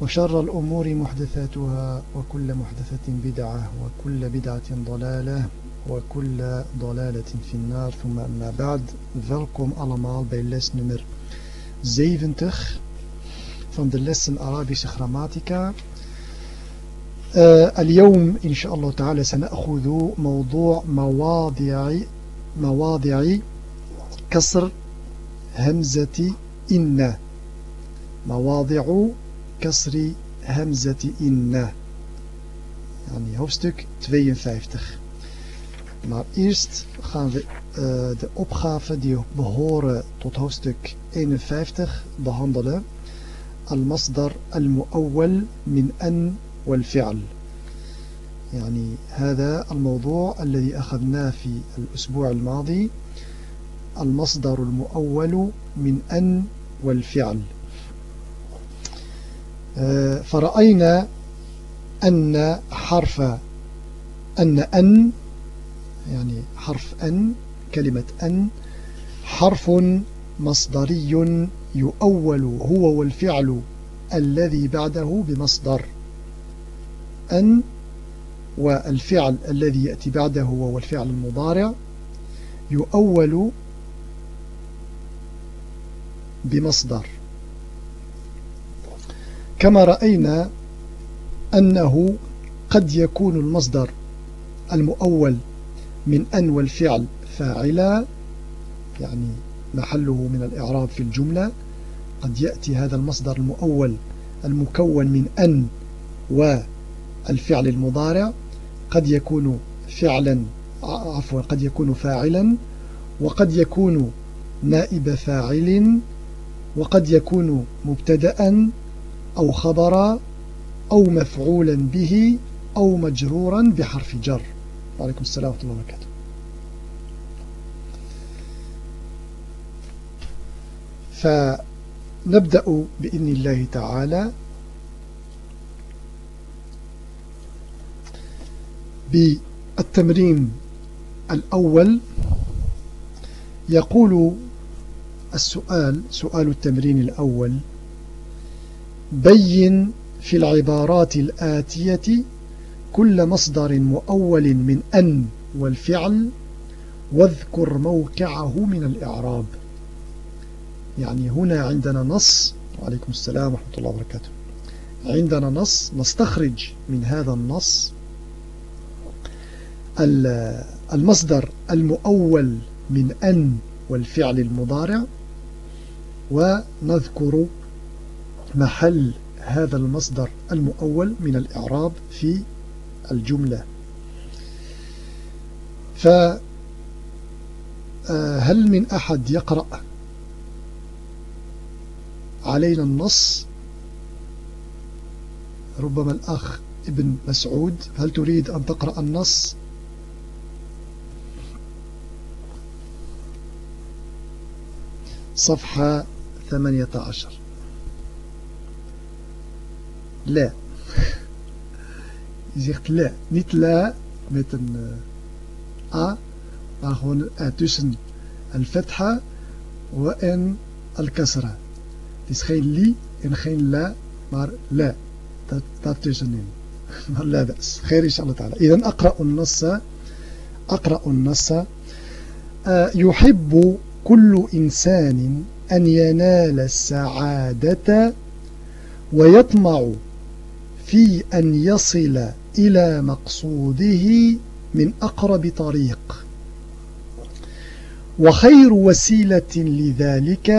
وشر الأمور محدثاتها وكل محدثة بدعة وكل بدعة ضلالة وكل ضلالة في النار. ثم أما بعد welkom allemaal bij les nummer 70 van de lessen Arabische grammatica. اليوم إن شاء الله تعالى سنأخذ موضوع مواضع مواضع كسر همزة إن. مواضع kasri hamzati inna. Yani hoofdstuk 52. Maar eerst gaan we uh, de opgaven die behoren tot hoofdstuk 51 behandelen. المصدر المؤول من أن والفعل يعني هذا الموضوع الذي أخذناه في الأسبوع الماضي المصدر المؤول من أن والفعل فرأينا أن حرف أن أن يعني حرف أن كلمة أن حرف مصدري يؤول هو والفعل الذي بعده بمصدر أن والفعل الذي يأتي بعده هو الفعل المضارع يؤول بمصدر. كما رأينا أنه قد يكون المصدر المؤول من أن والفعل فاعلا يعني محله من الإعراب في الجملة قد يأتي هذا المصدر المؤول المكون من أن والفعل المضارع قد يكون فعلا عفوا قد يكون فاعلا وقد يكون نائب فاعل وقد يكون مبتدأ أو خبرا أو مفعولا به أو مجرورا بحرف جر. وعليكم السلام ورحمة الله وبركاته. فنبدأ بإذن الله تعالى بالتمرين الأول. يقول السؤال سؤال التمرين الأول بين في العبارات الآتية كل مصدر مؤول من أن والفعل واذكر موقعه من الإعراب. يعني هنا عندنا نص وعليكم السلام ورحمة الله وبركاته. عندنا نص نستخرج من هذا النص المصدر المؤول من أن والفعل المضارع ونذكر محل هذا المصدر المؤول من الإعراب في الجملة. فهل آه، من أحد يقرأ علينا النص؟ ربما الأخ ابن مسعود هل تريد أن تقرأ النص؟ صفحة 18 لا Je zegt la. Niet la met een uh, a, maar gewoon uh, tussen al-fatha en al-kasra. Het is geen li en geen la, maar la. Dat, dat tussenin. maar la. خير إن شاء الله تعالى. إذن أقرأ النص أقرأ النص يحب كل إنسان أن ينال السعادة ويطمع في أن يصل إلى مقصوده من أقرب طريق. وخير وسيلة لذلك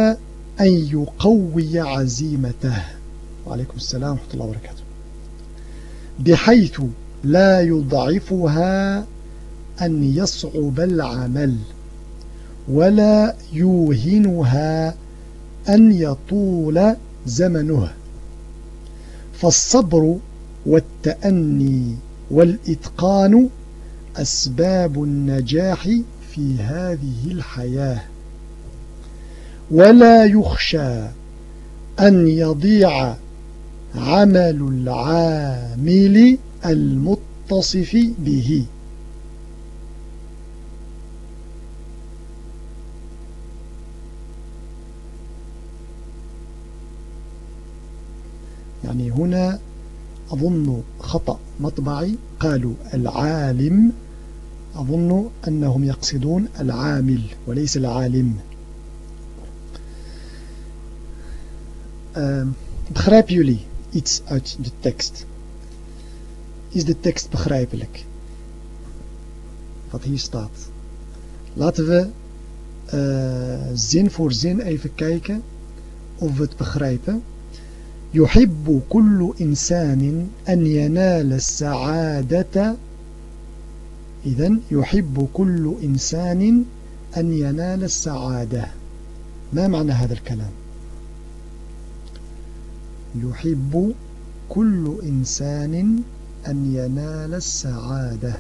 أن يقوي عزيمته. وعليكم السلام ورحمة الله وبركاته. بحيث لا يضعفها أن يصعب العمل ولا يوهنها أن يطول زمنه. فالصبر والتأني والإتقان أسباب النجاح في هذه الحياة. ولا يخشى أن يضيع عمل العامل المتصف به. يعني هنا أظن خطأ مطبعي قالوا العالم أظن أنهم يقصدون العامل وليس العالم begrijpen jullie iets uit de tekst? Is de tekst begrijpelijk? Wat hier staat. Laten we uh, zin voor zin even kijken of we het begrijpen. يحب كل إنسان أن ينال السعادة. إذن يحب كل إنسان أن ينال السعادة. ما معنى هذا الكلام؟ يحب كل إنسان أن ينال السعادة.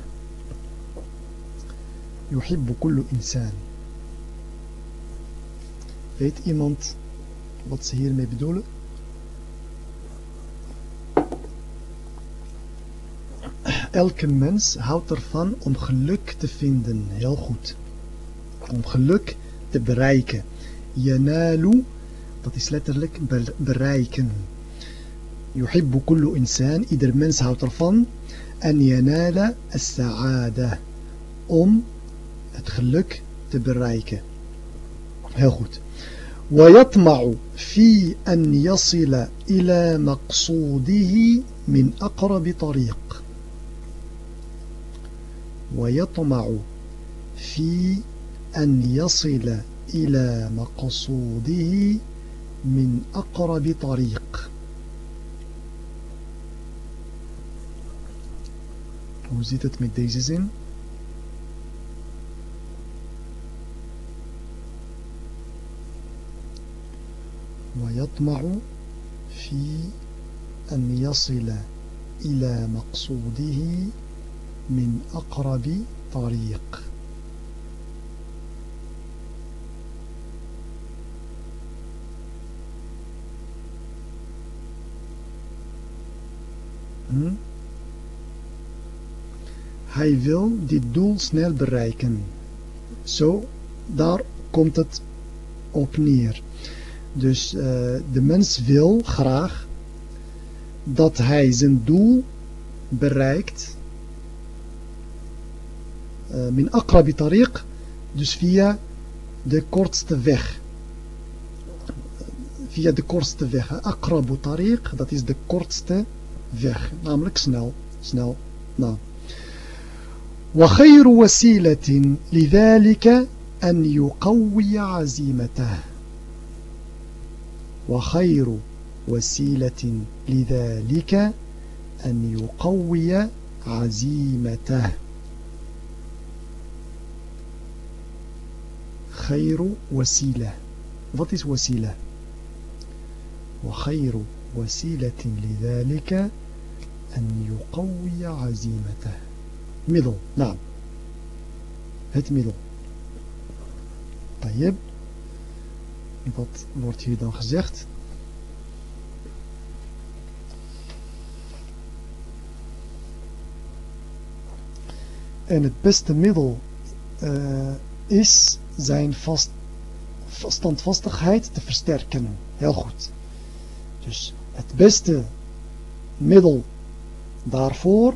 يحب كل إنسان. Weet iemand wat ze hiermee bedoelen? Elke mens houdt ervan om geluk te vinden. Heel goed. Om geluk te bereiken. Yanalu, dat is letterlijk bereiken. يحب كل إنسان ieder mens houdt ervan أن ينال السعادة om het geluk te bereiken heel goed ويطمع في أن يصل إلى مقصوده من أقرب طريق ويطمع في أن يصل إلى مقصوده من أقرب طريق Hoe zit? ويطمع في أن يصل إلى مقصوده min hm? Hij wil dit doel snel bereiken. Zo, daar komt het op neer. Dus eh, de mens wil graag dat hij zijn doel bereikt آه، من أقرب طريق دوس فيا دي كورتست فيخ via de kortste weg أقرب طريق dat is de kortste نعم لك سنو سنو نعم. وخير وسيلة لذلك أن يقوي عزيمته. وخير وسيلة لذلك أن يقوي عزيمته. وخير وسيلة. What وسيلة? وخير وسيلة لذلك أن يقوي عزيمته. ميدل نعم. هات ميدل طيب. Wat wordt hier زيخت أن En het beste is zijn vast, standvastigheid te versterken. Heel goed. Dus het beste middel daarvoor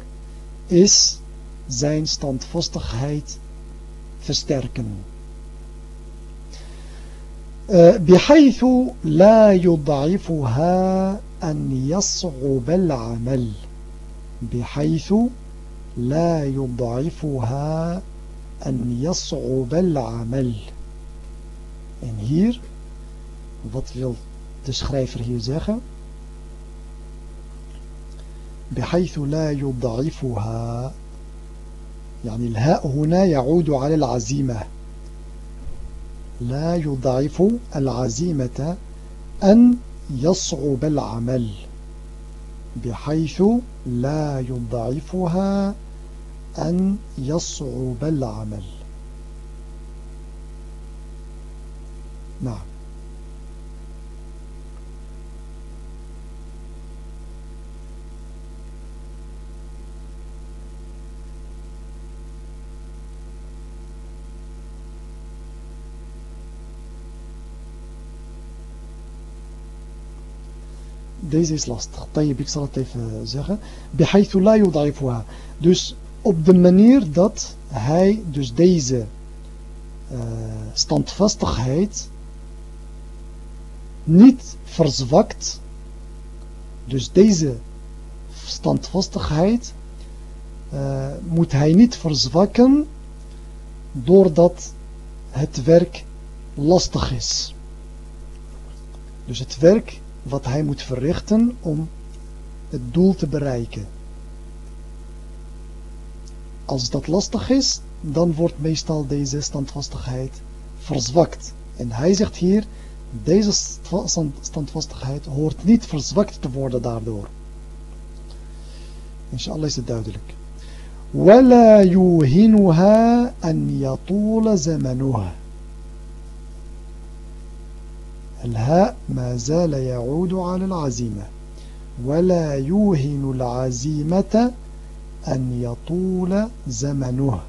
is zijn standvastigheid versterken. بحيث لا يضعفها أن يصعب العمل بحيث لا يضعفها أن يصعب العمل. En hier, wat wil de schrijver hier zeggen? بحيث لا يضعفها. يعني الهاء هنا يعود على العزيمة. لا يضعف العزيمة أن يصعب العمل. بحيث لا يضعفها. أن يصعب العمل نعم Deze is lastig. Tayyip, ik zal het even zeggen. Bihaythu la yudaifuha. Dus op de manier dat hij dus deze uh, standvastigheid niet verzwakt. Dus deze standvastigheid uh, moet hij niet verzwakken doordat het werk lastig is. Dus het werk wat hij moet verrichten om het doel te bereiken. Als dat lastig is, dan wordt meestal deze standvastigheid verzwakt. En hij zegt hier, deze standvastigheid hoort niet verzwakt te worden daardoor. Inshallah is het duidelijk. ولا يوهنها أن يطول زمنها الهاء ما زال يعود على العزيمة ولا يوهن العزيمة أن يطول زمنه.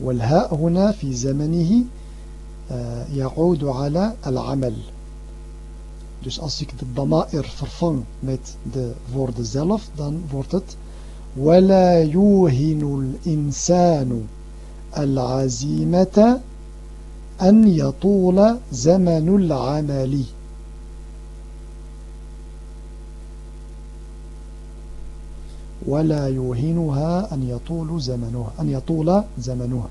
والهاء هنا في زمنه آه، يعود على العمل. Dus als ik de dama'ir vervang met de woorden zelf, dan wordt het وَلَا يُوهِنُ الْإِنسَانُ العزيمة أن يطول زمن العمل ولا يوهنها أن يطول زمنها أن يطول زمنها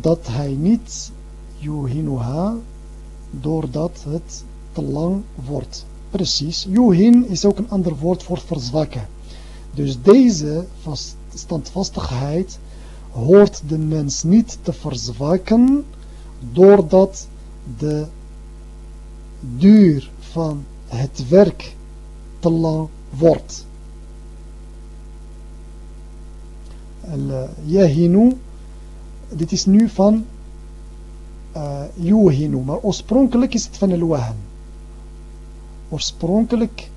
dat hij niet yuhinuha doordat het te lang wordt. Precies. Yuhin is ook een ander woord voor verzwakken. Dus deze standvastigheid hoort de mens niet te verzwakken doordat de duur van het werk te lang wordt. Yahinu, dit is nu van uh, maar oorspronkelijk is het van al-Wahan. Oorspronkelijk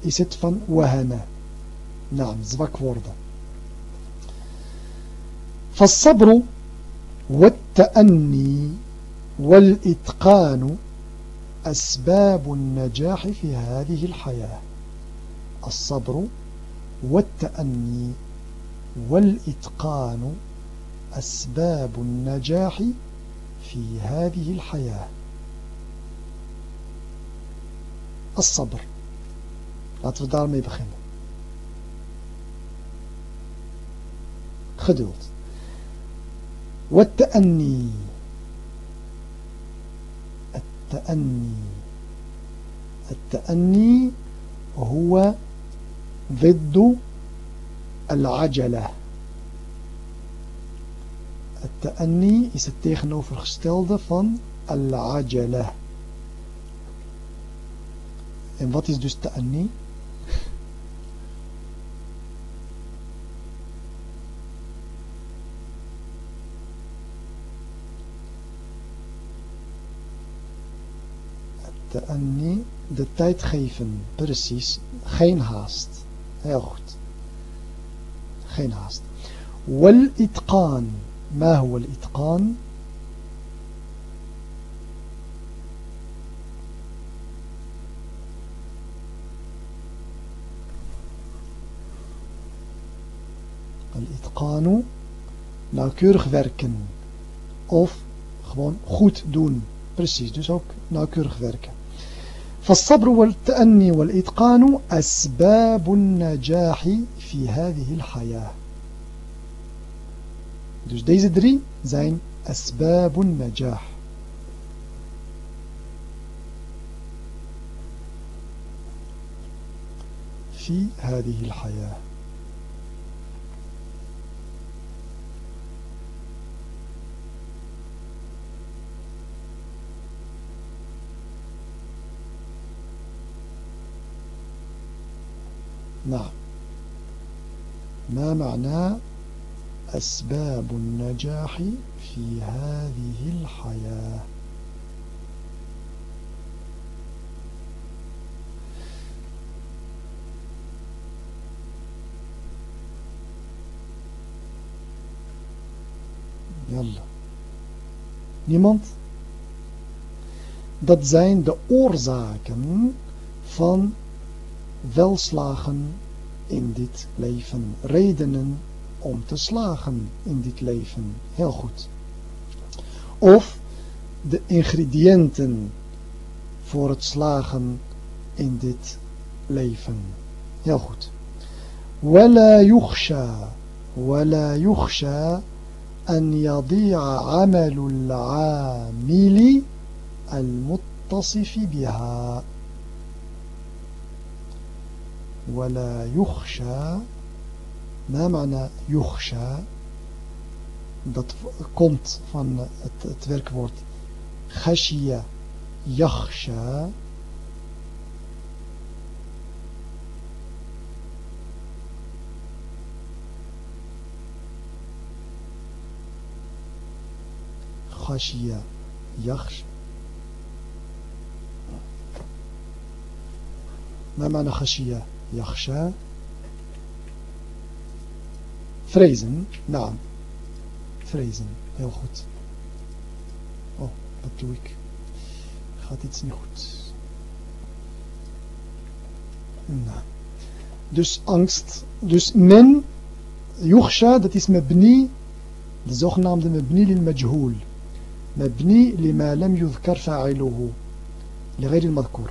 is het van wahana. Naam, zwak worden. فالصبر والتأني والإتقان أسباب النجاح في هذه الحياة الصبر والتأني والإتقان أسباب النجاح في هذه الحياة. الصبر. laten we daarmee beginnen geduld والتأني. التأني. التأني هو ضد العجلة. التأني is het tegenovergestelde van العجلة. En wat is dus التأني؟ En niet de tijd geven, precies, geen haast. Heel goed. Geen haast. Wal itqan. Ma huwa itqan? itqan? Al-itqanu, nauwkeurig werken. Of gewoon goed doen. Precies, dus ook nauwkeurig werken. فالصبر والتأني والإتقان أسباب النجاح في هذه الحياة. Dus deze drie zijn أسباب النجاح. في هذه الحياة نعم. ما معنى أسباب النجاح في هذه الحياة؟ يلا. Niemand? Dat zijn de oorzaken van welslagen in dit leven. Redenen om te slagen in dit leven. Heel goed. Of de ingrediënten voor het slagen in dit leven. Heel goed. ولا يخشى ولا يخشى أن يضيع عمل العامل المتصف بها ولا يخشى ما معنى يخشى dat komt van het, het werkwoord khashia yakhsha khashia yakhsha ما معنى خشية يخشى vrezen naam vrezen heel goed oh dat doe ik gaat iets niet goed nou. dus angst dus men يخشى dat is mebni de zogenaamde mebni lil majhool مبني لما لم يذكر فاعله لغير المذكور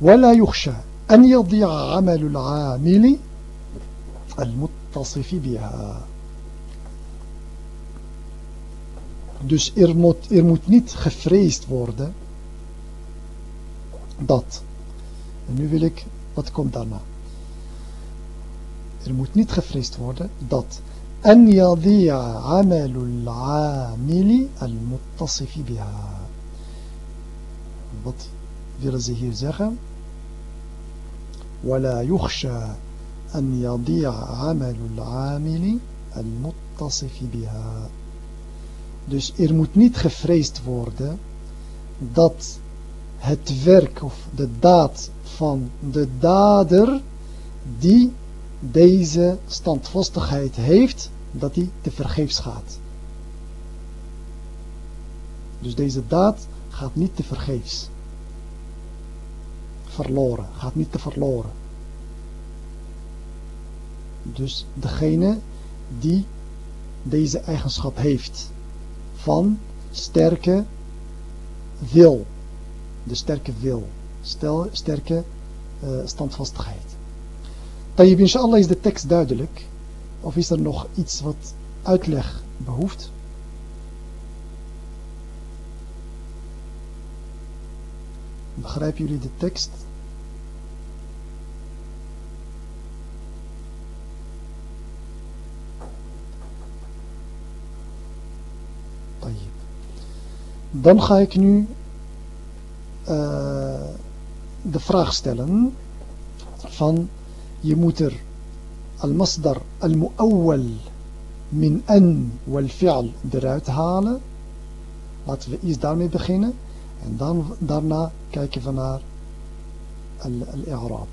ولا يخشى أن يضيع عمل العامل المتصف بها Dus er moet, er moet niet gevreesd worden dat. En nu wil ik, wat komt daarna? Er moet niet gevreesd worden dat أن يضيع عمل العامل المتصف بها wat willen ze hier zeggen ولا يخشى أن يضيع عمل العامل المتصف بها dus er moet niet gevreesd worden dat het werk of de daad van de dader die deze standvastigheid heeft, dat die te vergeefs gaat. Dus deze daad gaat niet te vergeefs. Verloren, gaat niet te verloren. Dus degene die deze eigenschap heeft van sterke wil, de sterke wil, stel, sterke uh, standvastigheid. Tayyib, inshallah is de tekst duidelijk. Of is er nog iets wat uitleg behoeft? Begrijpen jullie de tekst? Dan ga ik nu uh, de vraag stellen van je moet er al-masdar al-mu'awwal min an wal-fi'al eruit halen. Laten we eerst daarmee beginnen. En dan, daarna kijken we naar al-i'raab.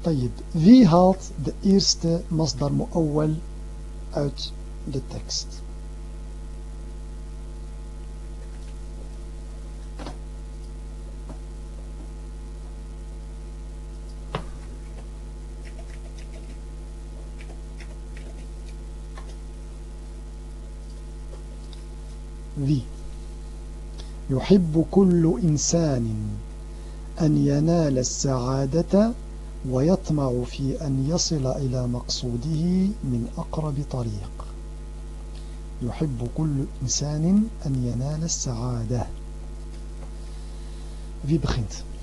طيب. Wie haalt de eerste masdar mu'awwal uit de tekst? Wie يحب كل إنسان أن ينال السعادة ويطمع في أن يصل إلى مقصوده من أقرب طريق. يحب كل إنسان أن ينال السعادة. Wie begint?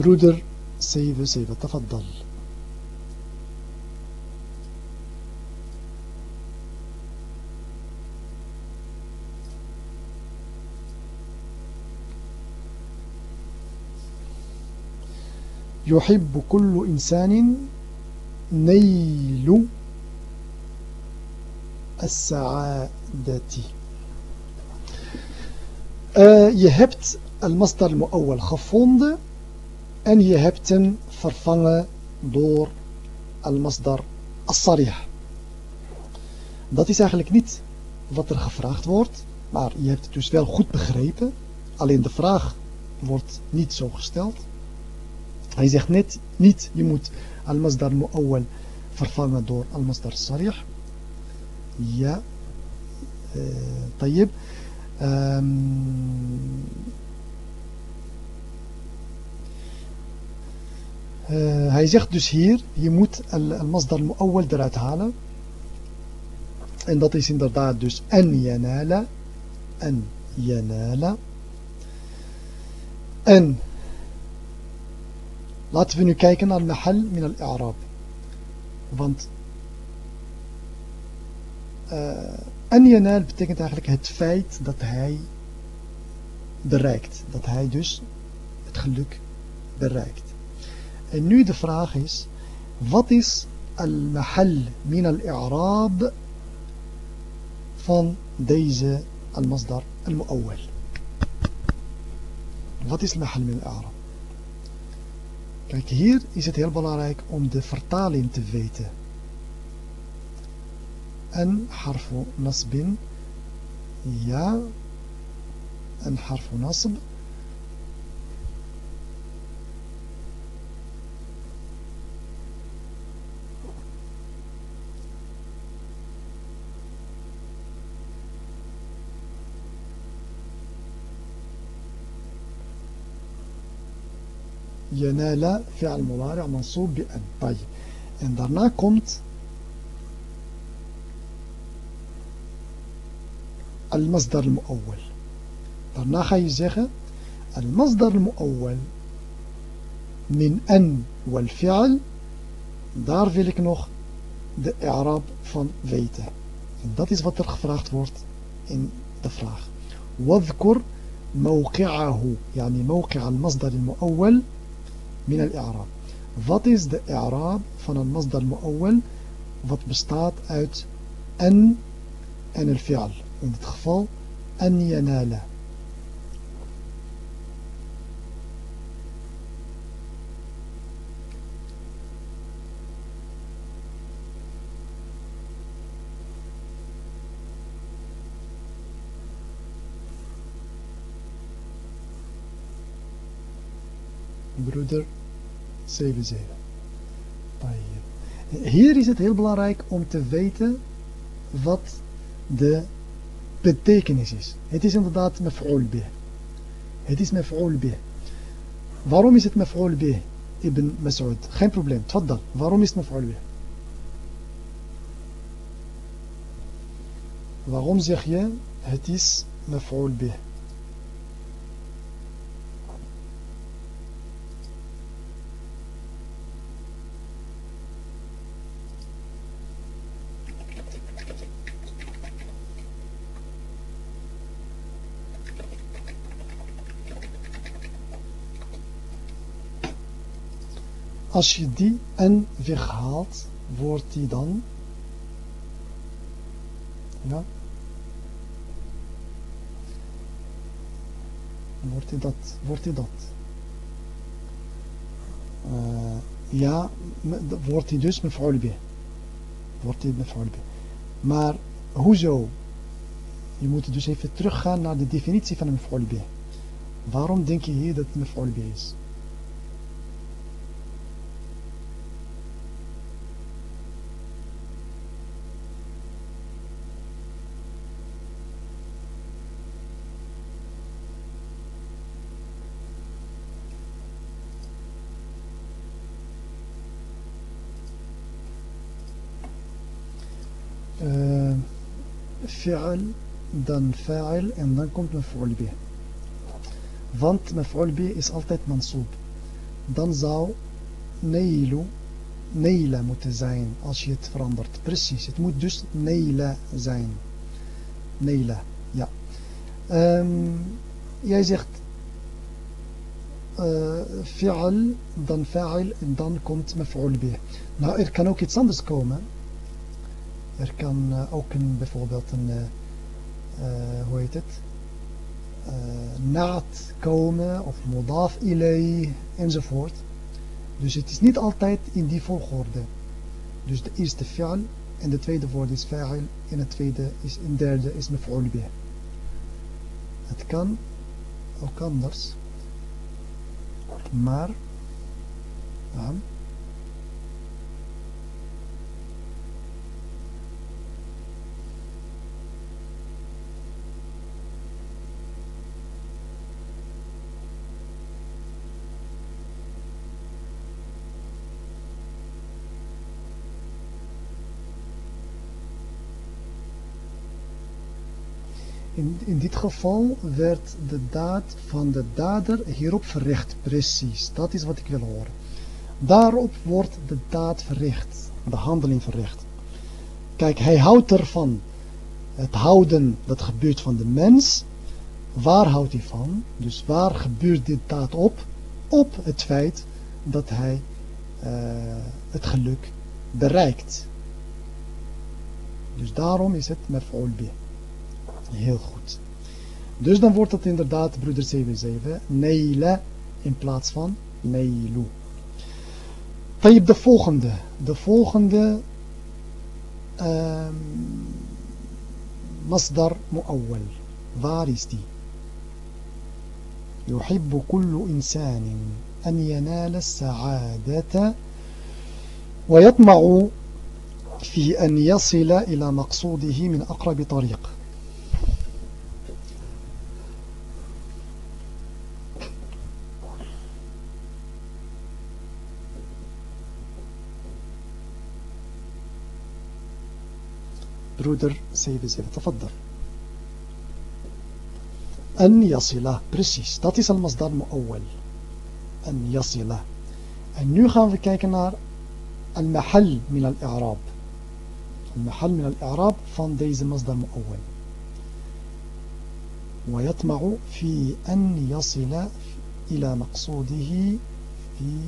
برودر سيفا سيفا تفضل. يحب كل إنسان نيل السعادة. آه، يهبت المصدر المؤول خفوند. En je hebt hem vervangen door al-masdar al-sarih Dat is eigenlijk niet wat er gevraagd wordt. Maar je hebt het dus wel goed begrepen. Alleen de vraag wordt niet zo gesteld. Hij zegt net niet, je moet al-masdar mu'awwal vervangen door al-masdar sarih. Ja, uh, tayyib. Ehm, uh, hij zegt dus hier, je moet al-masdar al-mu'awwal eruit halen. En dat is inderdaad dus en yanala, en yanala. En Laten we nu kijken naar mahal min al-i'rab. Want uh, an yanal betekent eigenlijk het feit dat hij bereikt. Dat hij dus het geluk bereikt. En nu de vraag is, wat is al-mahal min al-i'rab van deze al-masdar al-mu'awwal? Wat is al-mahal min al-i'rab? Kijk, hier is het heel belangrijk om de vertaling te weten. En harfu nasbin, ja, en harfu nasb. ينال فعل مضارع منصوب بأن طيب en daarna komt المصدر المؤول daarna ga je zeggen المصدر المؤول من أن والفعل daar wil ik nog de i'rab van weten en dat is wat er gevraagd wordt in de vraag واذكر موقعه يعني موقع المصدر المؤول من الإعراب. What is the إعراب من المصدر المؤول؟ What bestaat out أن أن الفعل. In أن ينالا broeder 7-7. Hier is het heel belangrijk om te weten wat de betekenis is. Het is inderdaad maf'ul bih. Het is maf'ul bih. Waarom is het maf'ul bih, Ibn Mas'ud? Geen probleem, tfaddal. Waarom is het maf'ul bih? Waarom zeg je het is maf'ul bih? Als je die en weghaalt, wordt die dan... Ja. Wordt die dat? Wordt die dat? Uh, ja, wordt die dus met bih. Wordt die met bih. Maar hoezo? Je moet dus even teruggaan naar de definitie van een bih. Waarom denk je hier dat het maf'ul bih is? Fi'al, dan fa'il en dan komt maf'ul bih. Want maf'ul bih is altijd mansoob. dan zou neilu Neila moeten zijn als je het verandert. Precies, het moet dus Neila zijn. Neila, ja. Um, jij zegt uh, fi'al, dan fa'il en dan komt maf'ul bih. Nou, er kan ook iets anders komen. Er kan uh, ook een, bijvoorbeeld een, uh, hoe heet het, naad komen of modaf ilay enzovoort. Dus het is niet altijd in die volgorde. Dus de eerste fi'al en de tweede woord is fa'il en het tweede is in derde is maf'ul bih. Het kan ook anders. Maar, ja, In, dit geval werd de daad van de dader hierop verricht. Precies, dat is wat ik wil horen. Daarop wordt de daad verricht, de handeling verricht. Kijk, hij houdt ervan. Het houden, dat gebeurt van de mens. Waar houdt hij van? Dus waar gebeurt dit daad op? Op het feit dat hij uh, het geluk bereikt. Dus daarom is het maf'ul bih. Heel goed. Dus dan wordt het inderdaad, broeder 77, neila in plaats van neilu. Tayyip de volgende. De volgende um, masdar mu'awwal. Waar is die? يحب كل إنسان أن ينال السعادة ويطمع في أن يصل إلى مقصوده من أقرب طريق broeder 77 تفضل. أن يصل precies dat al-masdar mu'awwal أن يصل. En nu gaan we المحل من الإعراب. المحل من الإعراب van deze masdar mu'awwal ويطمع في أن يصل إلى مقصوده في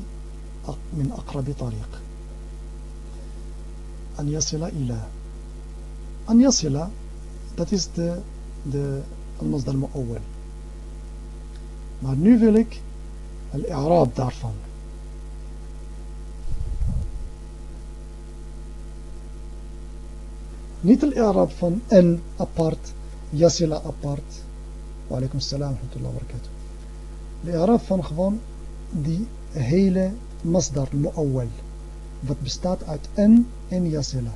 من أقرب طريق. أن يصل إلى أن يصل dat is de, de al-masdar mu'awwal maar nu wil ik al-i'raab daarvan niet al-i'raab van en apart yasila apart wa alaikum salam wa barakatuh al-i'raab van gewoon die hele masdar mu'awwal wat bestaat uit en en yasila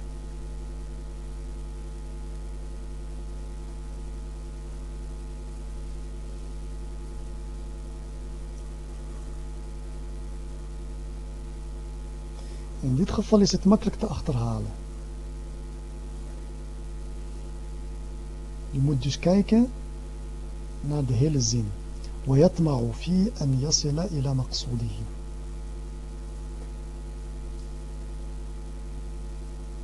In dit geval is het makkelijk te achterhalen. Je moet dus kijken naar de hele zin. ويطمع في أن يصل إلى مقصوده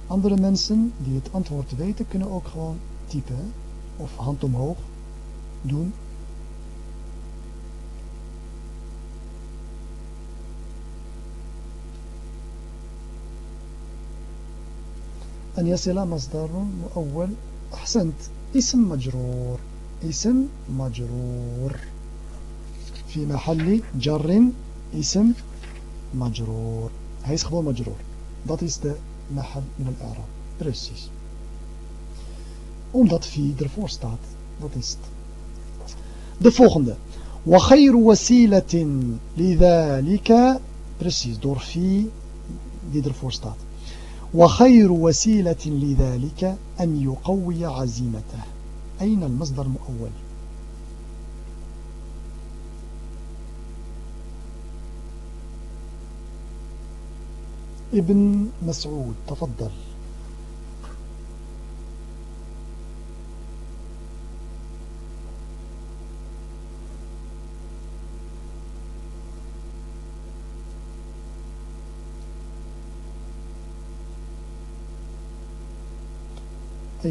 Andere mensen die het antwoord weten kunnen ook gewoon typen of hand omhoog doen أن يصل مصدر مؤول. أحسنت. اسم مجرور. اسم مجرور. في محل جر اسم مجرور. hij is gewoon مجرور. dat is het محل من الإعراب. precies omdat في daarvoor staat dat is de volgende وخير وسيلة لذلك. بريسيس دور في دي درفور staat وخير وسيلة لذلك أن يقوي عزيمته. أين المصدر المؤول ابن مسعود تفضل.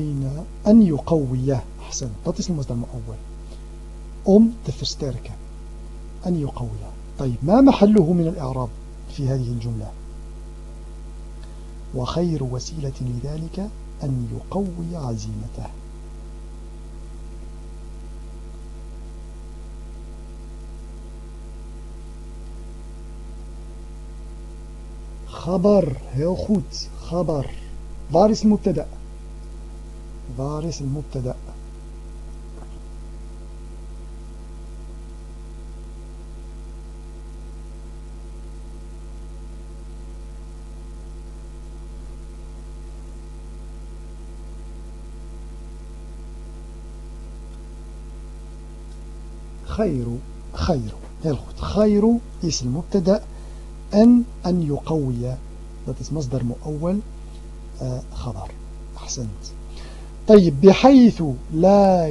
أين أن يقوي أحسن. is المصدر المؤول om te أن يقوي. طيب ما محله من الإعراب في هذه الجملة؟ وخير وسيلة لذلك أن يقوي عزيمته. خبر heel goed خبر. is المبتدا is المبتدأ. خير خير heel خير is المبتدأ. en أن يقوي. Dat مصدر مؤول. خبر. أحسنت. طيب بحيث لا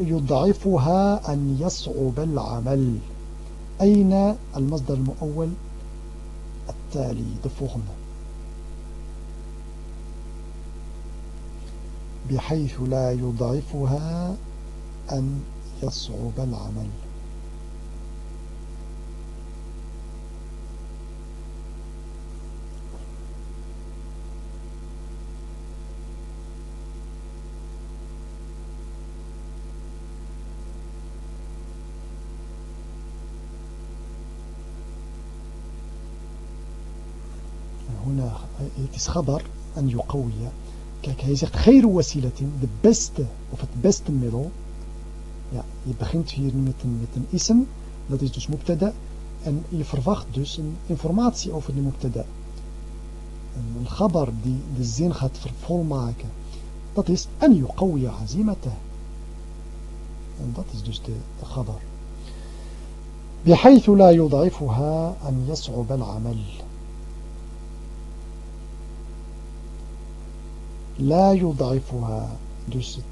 يضعفها أن يصعب العمل. أين المصدر المؤول؟ التالي. de بحيث لا يضعفها أن يصعب العمل هنا het is خبر أن يقوي kijk hij zegt خير وسيلة de beste of het beste middel Ja, je begint hier met een, met een ism, dat is dus mubtada. En je verwacht dus een informatie over de mubtada. Een gabar die de zin gaat volmaken. Dat is en yuqawya azimata. En dat is dus de, de gabar. بحيث لا يضعفها أن يصعب العمل La yudaifuha. Dus het,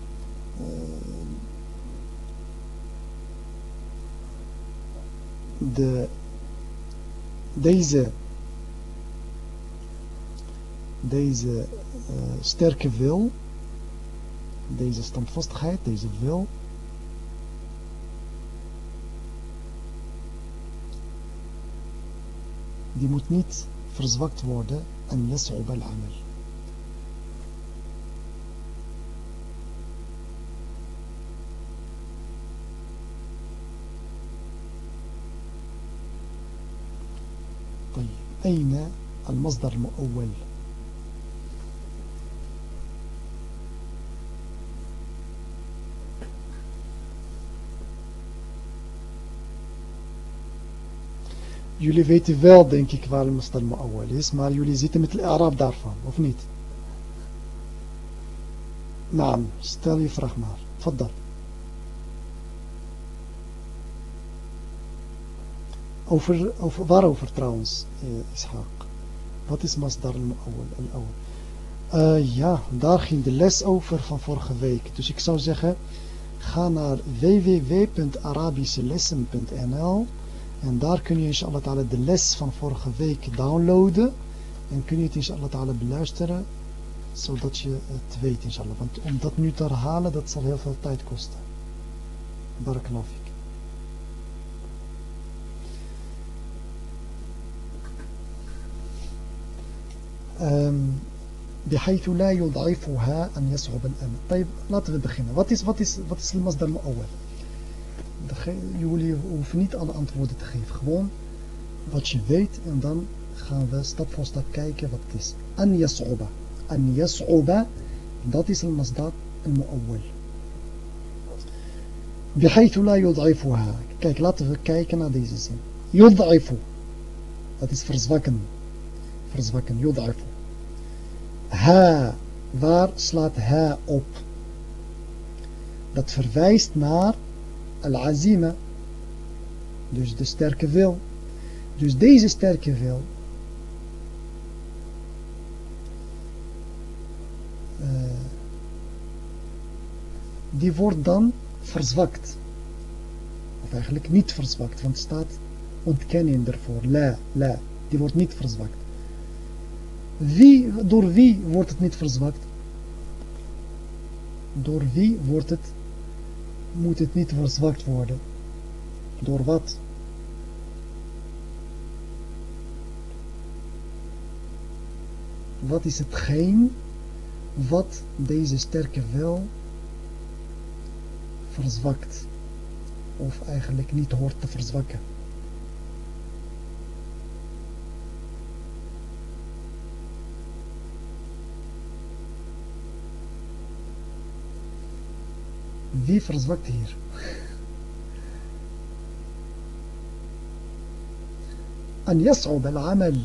de, deze, deze eh, sterke wil, deze standvastigheid, deze wil, die moet niet verzwakt worden en yas'ub al-amal. أين المصدر المؤول Jullie weten wel, denk ik, waar al-Masdar Mu'awwal is, maar jullie zitten met de Arab daarvan, of niet? Naam, stel je vraag maar. Tfaddal. Over, over, waarover trouwens, uh, Ishaq? Wat is Masdar al-awwal? Uh, ja, daar ging de les over van vorige week. Dus ik zou zeggen, ga naar www.arabischelessen.nl en daar kun je inshallah de les van vorige week downloaden. En kun je het inshallah beluisteren, zodat je het weet inshallah. Want om dat nu te herhalen, dat zal heel veel tijd kosten. Barakallahu بحيث لا يضعفها أن يصعب الأمل طيب لاتنا بخينا what is المصدر المؤول يولي وفنيت niet alle antwoorden te geven gewoon wat je weet en dan gaan we stap voor stap kijken أن يصعب. أن يصعب. Dat is المصدر المؤول. بحيث لا يضعفها. كيك لاتنا بخينا يضعف. That is verzwakken verzwakken. Yud'afu. Ha. Waar slaat ha op? Dat verwijst naar al-azima. Dus de sterke wil. Dus deze sterke wil. Eh, die wordt dan verzwakt. Of eigenlijk niet verzwakt, want staat ontkenning ervoor. La, la. Die wordt niet verzwakt. Door wie wordt het niet verzwakt? door wie wordt het, moet het niet verzwakt worden? Door wat? Wat is hetgeen wat deze sterke wel verzwakt? Of eigenlijk niet hoort te verzwakken? Wie verzwakt hier? En yas'ud al-amal.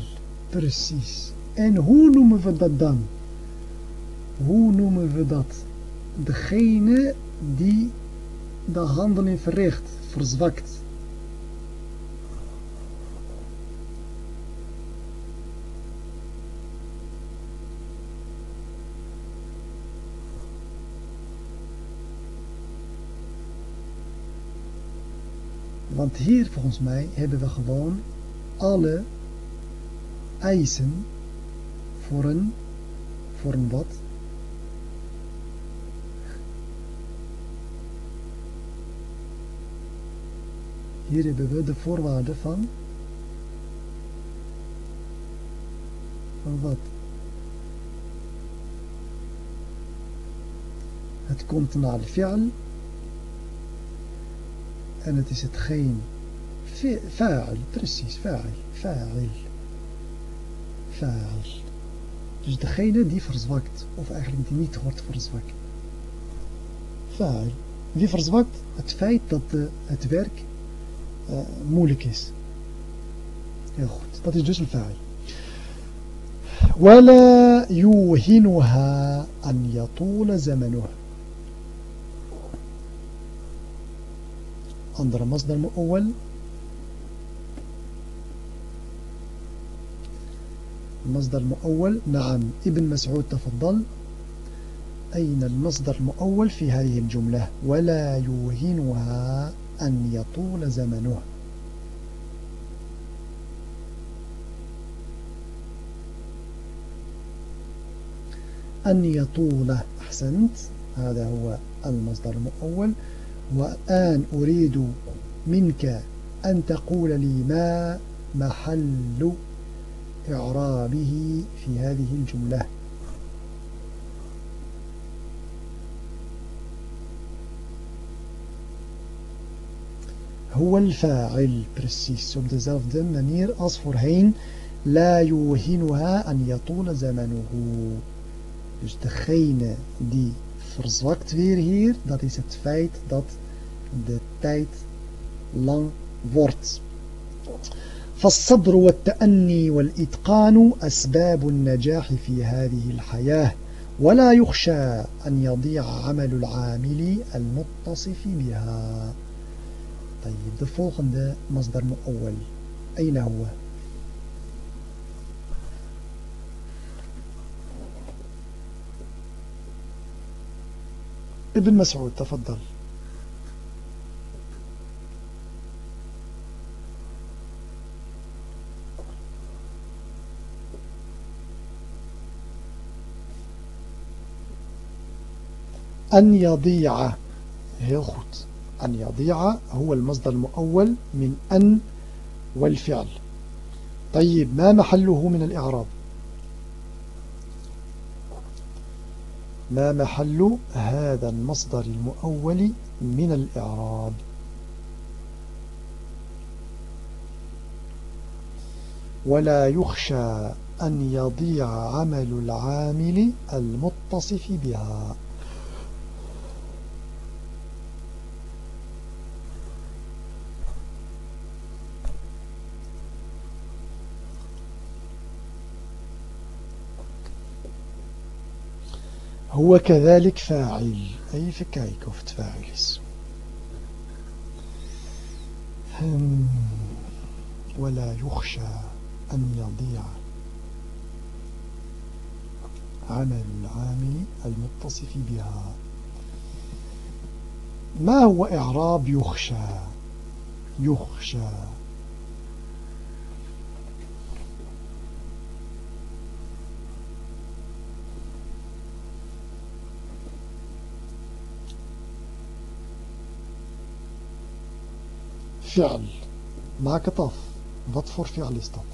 Precies. En hoe noemen we dat dan? Hoe noemen we dat? Degene die de handeling verricht, verzwakt. Want hier volgens mij hebben we gewoon alle eisen voor een, voor een wat? Hier hebben we de voorwaarden van van wat? Het komt naar de fi'al en het is hetgeen fa'al, precies, fa'al, fa'al, fa'al. Dus degene die verzwakt, of eigenlijk die niet wordt verzwakt. Fa'al. Wie verzwakt? Het feit dat uh, het werk uh, moeilijk is. Heel goed, dat is dus een fa'al. ولا يوهنها أن يطول andere مصدر مؤول المصدر المؤول نعم ابن مسعود تفضل. أين المصدر المؤول في هذه الجملة؟ ولا يوهنها أن يطول زمنه. أن يطول أحسنت. هذا هو المصدر المؤول والآن أريد منك أن تقول لي ما محل إعرابه في هذه الجملة. هو الفاعل precies op dezelfde manier لا يوهنها أن يطول زمنه. Dus degene verzwakt weer hier dat is het feit dat de tijd lang wordt. فالصبر والتأني والإتقان أسباب النجاح في هذه الحياة ولا يخشى أن يضيع عمل العامل المتصف بها. طيب de volgende مصدر مؤول أين هو؟ ابن مسعود تفضل. أن يضيع goed أن يضيع هو المصدر المؤول من أن والفعل. طيب ما محله من الإعراب؟ ما محل هذا المصدر المؤول من الإعراب؟ ولا يخشى أن يضيع عمل العامل المتصف بها. هو كذلك فاعل أي فكايك of het ولا يخشى أن يضيع عمل العامل المتصف بها. ما هو إعراب يخشى؟ يخشى fi'al. Maak het af. Wat voor fi'al is dat?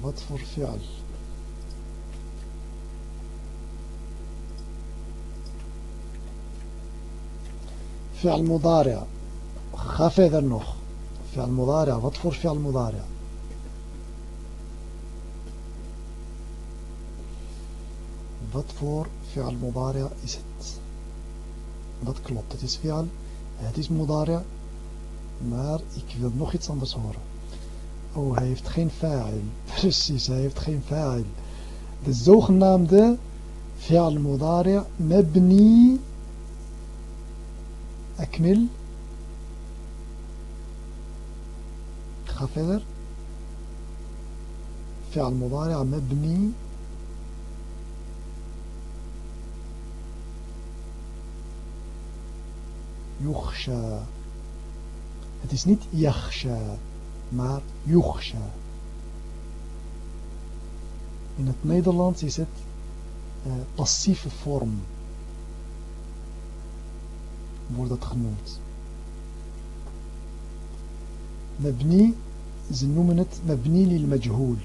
Wat voor fi'al? فعل مضارع verder nog فعل مضارع voor فعل مضارع wat voor فعل مضارع is het dat klopt het is فعل het is مضارع maar ik wil nog iets anders horen oh hij heeft geen fa'il precies hij heeft geen fa'il de zogenaamde فعل مضارع مبني أكمل ga verder فعل مضارع مبني يخشى het is niet يخشى maar يخشى in het Nederlands is het uh, passieve vorm wordt dat genoemd. Mabni, ze noemen het mabni lil majhool.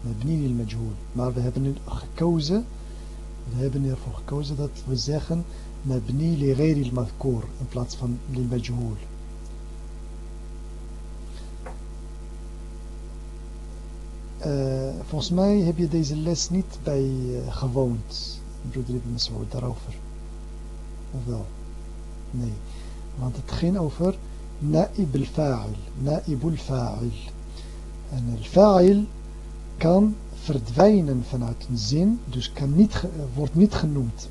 Mabni lil majhool. Maar we hebben nu gekozen, we hebben ervoor gekozen dat we zeggen mabni li ghairi al in plaats van lil majhool. Uh, volgens mij heb je deze les niet bij uh, gewoond, broeder Ibn Mas'ud, daarover. Of wel? Nee, want het ging over naib al-fa'il. Naib al-fa'il. En al-fa'il kan verdwijnen vanuit een zin, dus kan niet, wordt niet genoemd.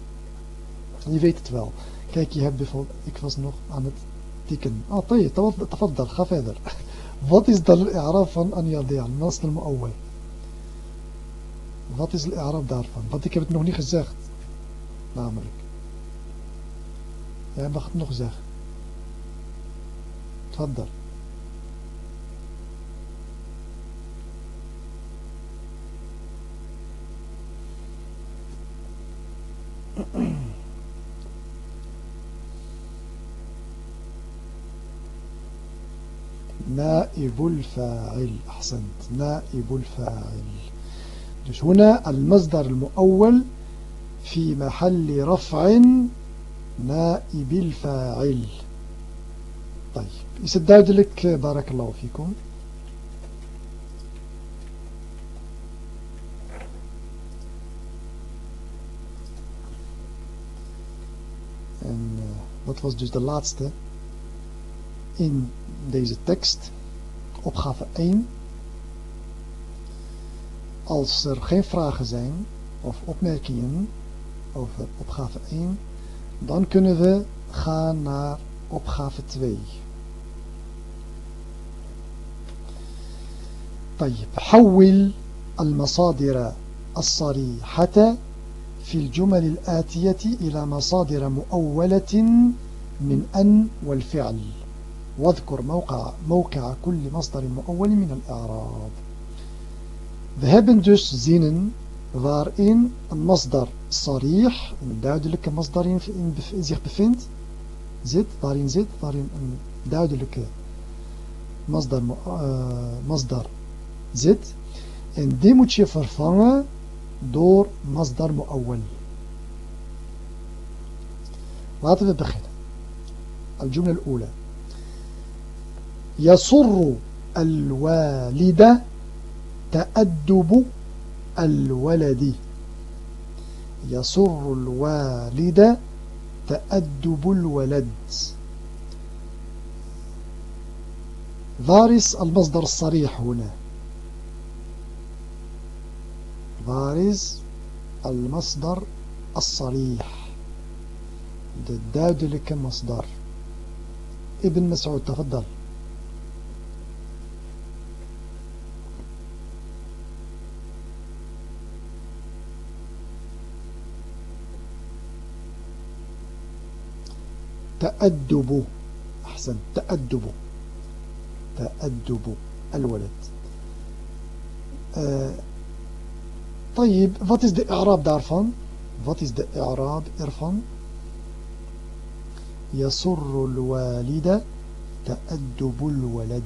Je weet het wel. Kijk, je hebt bijvoorbeeld, ik was nog aan het tikken. Ah, tayyid, tafaddal, ga verder. Wat is de i'arab van Anjadean, Nasr al-Mu'awwal? Wat is de i'arab daarvan? Want ik heb het nog niet gezegd, namelijk. Jij mag het nog zeggen. Tafaddal. نائب الفاعل أحسنت. نائب الفاعل. هنا؟ المصدر المؤول في محل رفع نائب الفاعل. طيب het duidelijk بارك الله فيكم. dat was dus de laatste in deze tekst. Opgave 1. Als er geen vragen zijn of opmerkingen over opgave 1, Dan kunnen we gaan naar opgave 2. طيب حول المصادر الصريحة في الجمل الآتية إلى مصادر مؤولة من أن والفعل واذكر موقع, موقع كل مصدر مؤول من الإعراب We hebben dus zinnen waarin een masdar sarih, een duidelijke masdar in, in, zich bevindt, zit, waarin zit, waarin een duidelijke masdar, uh, masdar zit. En die moet je vervangen door masdar mu'awwal. Laten we beginnen. الجملة الأولى يسر الوالد تأدب الولد يسر الوالد تأدب الولد فارس المصدر الصريح هنا فارس المصدر الصريح. الدادلك مصدر. ابن مسعود تفضل. تأدب. أحسن تأدب. تأدب الولد. uh, طيب wat is de إعراب daarvan Wat is de i'raab ervan? يسر الوالد تأدب الولد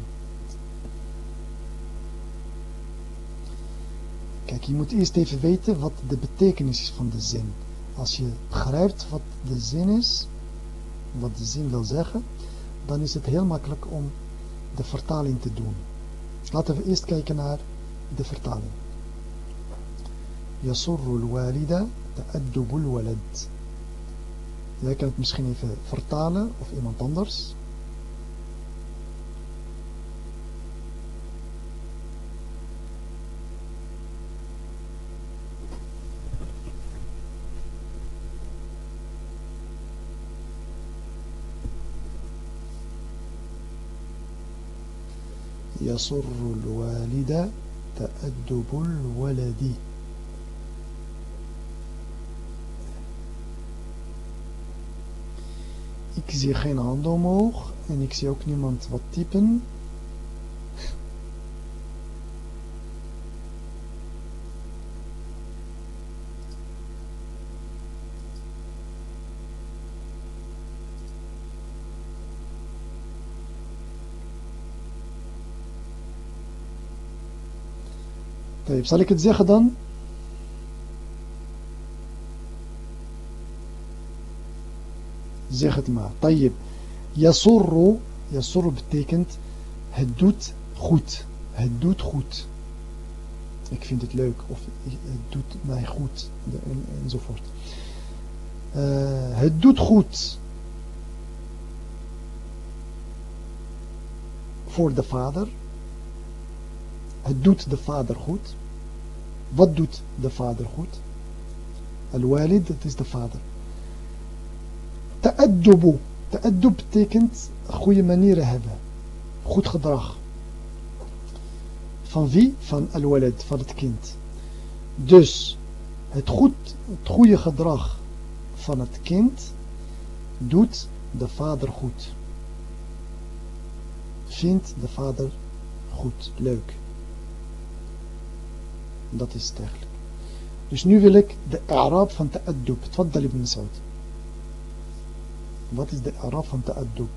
Kijk, je moet eerst even weten wat de betekenis is van de zin. Als je begrijpt wat de zin is, wat de zin wil zeggen, dan is het heel makkelijk om de vertaling te doen. Laten we eerst kijken naar de vertaling. يسر الوالد تأدب الولد. إذا كانت مسخنة في فرطالة أو في إيمان تندرس يسر الوالد تأدب الولدي Ik zie geen handen omhoog en ik zie ook niemand wat typen. Zal ik het zeggen dan? Zeg het maar. Tayyib. Yasurru. Yasurru betekent het doet goed. Het doet goed. Ik vind het leuk. Of het doet mij goed. En, enzovoort. Uh, het doet goed. Voor de vader. Het doet de vader goed. Wat doet de vader goed? Al-walid, is de vader. Ta'addubu. Ta'addub betekent goede manieren hebben. Goed gedrag. Van wie? Van al-walad, van het kind. Dus het, goed, het goede gedrag van het kind doet de vader goed. Vindt de vader goed, leuk. Dat is het eigenlijk. Dus nu wil ik de Arab van ta'addub. Tfaddal ibn Saud. Wat is de Arab van ta'addub?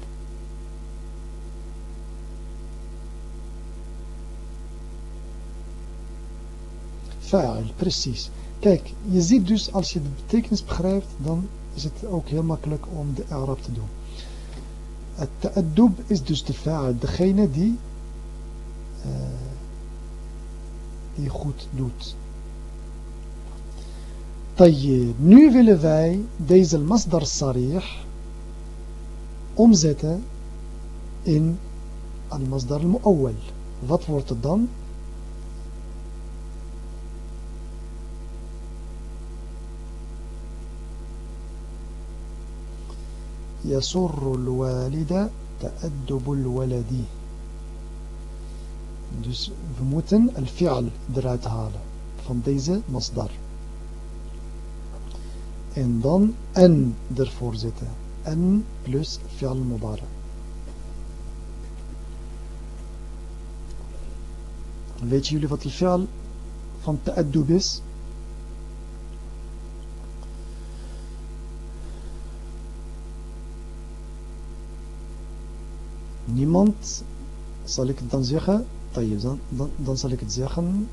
Fa'al, precies. Kijk, je ziet dus als je de betekenis begrijpt, dan is het ook heel makkelijk om de Arab te doen. Het ta'addub is dus de fa'al, degene die, uh, die goed doet. طيب, nu willen wij deze masdar sarih omzetten in al-masdar al-mu'awwal. Wat wordt het dan? يسر الوالد تأدب الولد Dus we moeten al-fi'al eruit halen van deze masdar. En dan en ervoor zetten. En plus fi'al mudara. Weet jullie wat fi'al van ta'addub is? Niemand, zal ik het dan zeggen? Dan, dan, dan zal ik het zeggen.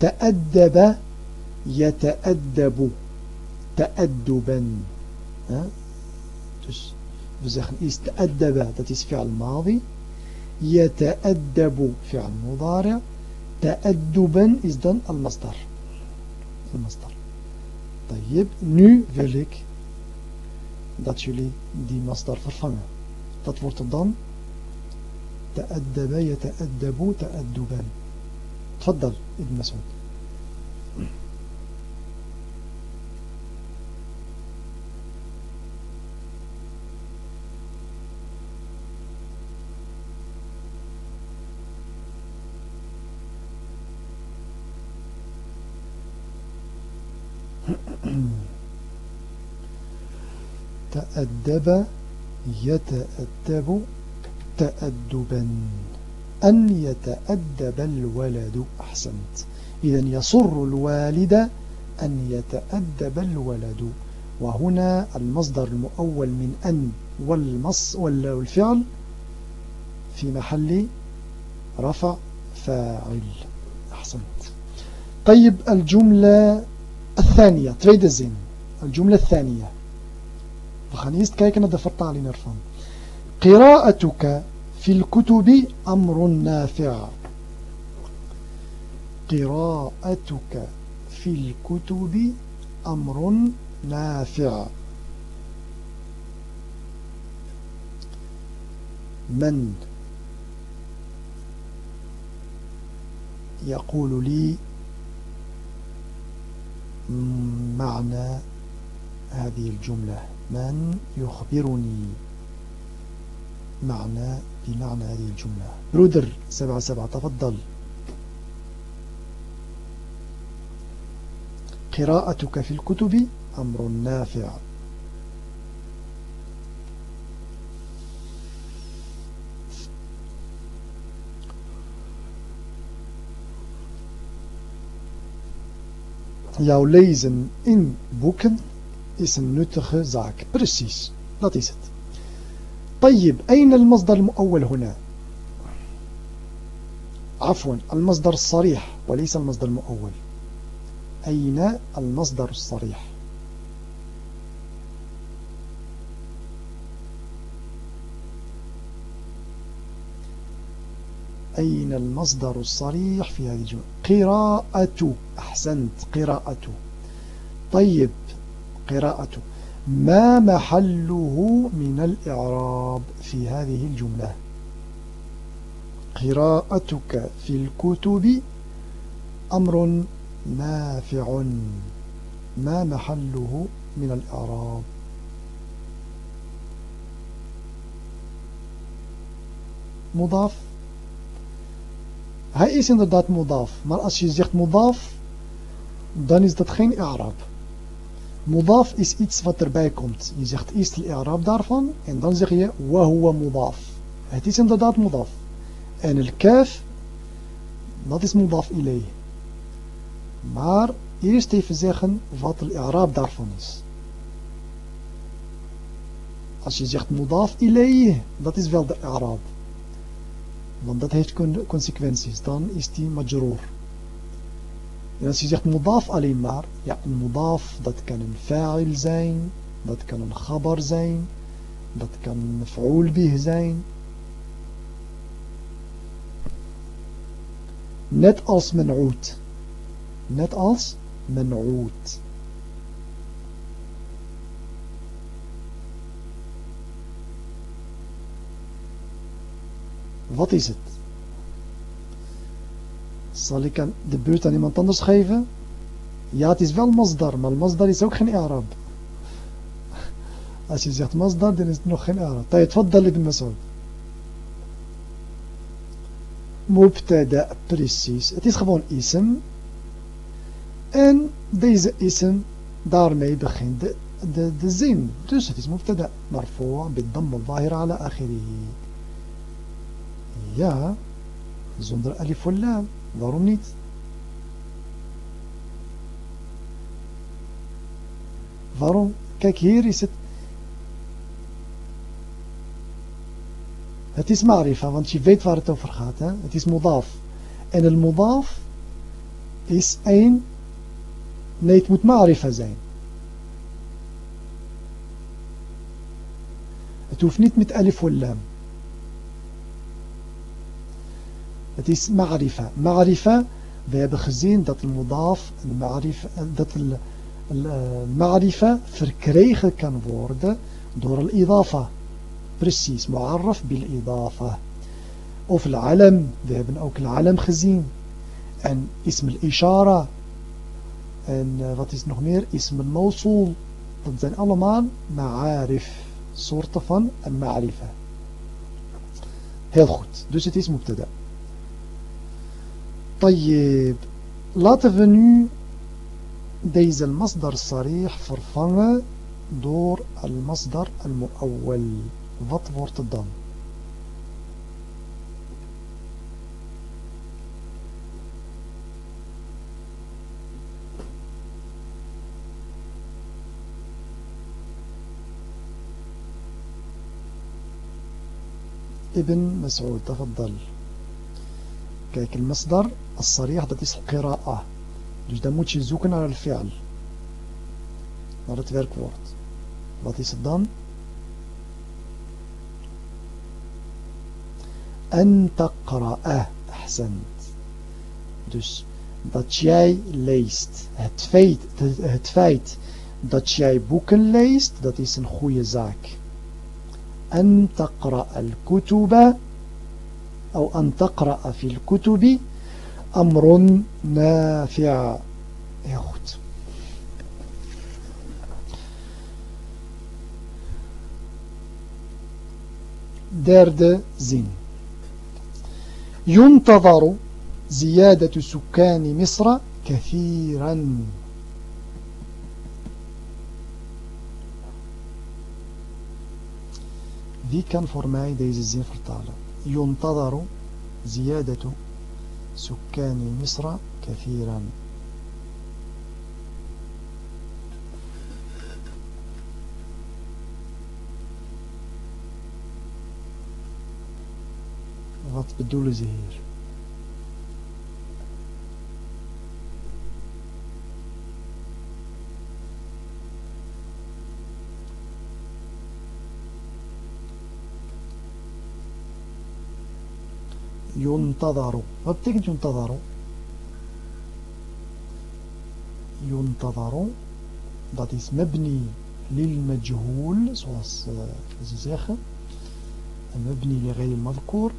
تأدب يتأدب تأدبا dus we zeggen is تأدب dat is فعل ماضي يتأدب فعل مضارع تأدبا is dan المصدر المصدر طيب nu wil ik dat jullie die masdar vervangen wat wordt het dan تأدب يتأدب تأدبا تفضل ابن مسعود تأدب يتأدب تأدبا. أن يتأدب الولد أحسنت. إذا يصر الوالد أن يتأدب الولد. وهنا المصدر المؤول من أن والمص والفعل في محل رفع فاعل أحسنت. طيب الجملة الثانية tweede zin الجملة الثانية. We gaan eerst kijken naar de vertaling قراءتك في الكتب أمر نافع. قراءتك في الكتب أمر نافع. من يقول لي معنى هذه الجملة؟ من يخبرني معنى بمعنى هذه الجملة. برودر سبعة سبعة تفضل. قراءتك في الكتب أمر نافع. jouw lezen in boeken is een nuttige zaak. Precies, dat is het. طيب أين المصدر المؤول هنا؟ عفوا المصدر الصريح وليس المصدر المؤول. أين المصدر الصريح؟ أين المصدر الصريح في هذه الجملة؟ قراءة أحسنت قراءة. طيب قراءة ما محله من الإعراب في هذه الجملة؟ قراءتك في الكتب أمر نافع. ما محله من الإعراب؟ مضاف. Hij is inderdaad modaf. Maar als je zegt modaf, dan is dat geen. Modaf is iets wat erbij komt. Je zegt eerst de i'rab daarvan en dan zeg je wa modaf. Het is inderdaad modaf. En el kaf, dat is modaf ilay. Maar eerst even zeggen wat de i'rab daarvan is. Als je zegt modaf ilay, dat is wel de i'rab. Want dat heeft consequenties. Dan is die majroor. En als je zegt mudaf alleen maar. Ja, een mudaf dat kan een fa'il zijn. Dat kan een khabar zijn. Dat kan een fa'ul bih zijn. Net als men'oot. Net als men'oot. Wat is het? Zal ik de beurt aan iemand anders geven? Ja, het is wel masdar, maar masdar is ook geen Arab. Als je zegt masdar, dan is het nog geen Arab. تفضل ابن مسعود. Mubtada, precies. Het is gewoon ism. En deze ism, daarmee begint de, de, de zin. Dus het is mubtada. Marfu' bid-damma zahira ala akhirih. Ja, zonder alif lam. Waarom niet? Waarom? Kijk, hier is het... Het is marifa, want je weet waar het over gaat. Hè? Het is modaf. En el modaf is één... Nee, het moet marifa zijn. Het hoeft niet met alif en lam. Het is ma'rifa. Ma'rifa, we hebben gezien dat de modaf, dat ma'rifa verkregen kan worden door al-idafa. Precies, mu'arraf bil-idafa. Of al-alam, we hebben ook al-alam gezien. En ism al-ishara. En uh, wat is nog meer? Ism al-mawsul. Dat zijn allemaal ma'arif. Soorten van een ma'rifa. Heel goed. Dus het is mubtada. طيب. Laten we nu المصدر الصريح فرفان دور المصدر المؤول. فات فورت dan ابن مسعود تفضل. كيك المصدر. الصريح dat is قراءة. Dus dan moet je zoeken naar fi'al. Naar het werkwoord. Wat is het dan? En taqra'a. Ahsend. Dus dat jij leest. Het feit, het feit dat jij boeken leest, dat is een goede zaak. En taqra al-kutuba أو أن تقرأ في الكتب أمر نافع. يا goed derde zin ينتظر زيادة سكان مصر كثيرا. Kan voor mij deze zin vertalen? ينتظر زيادة سكان مصر كثيرا Wat bedoelen ze hier? ينتظر. wat betekent ينتظر؟ ينتظر. Dat is مبني للمجهول. zoals ze مبني لغير المذكور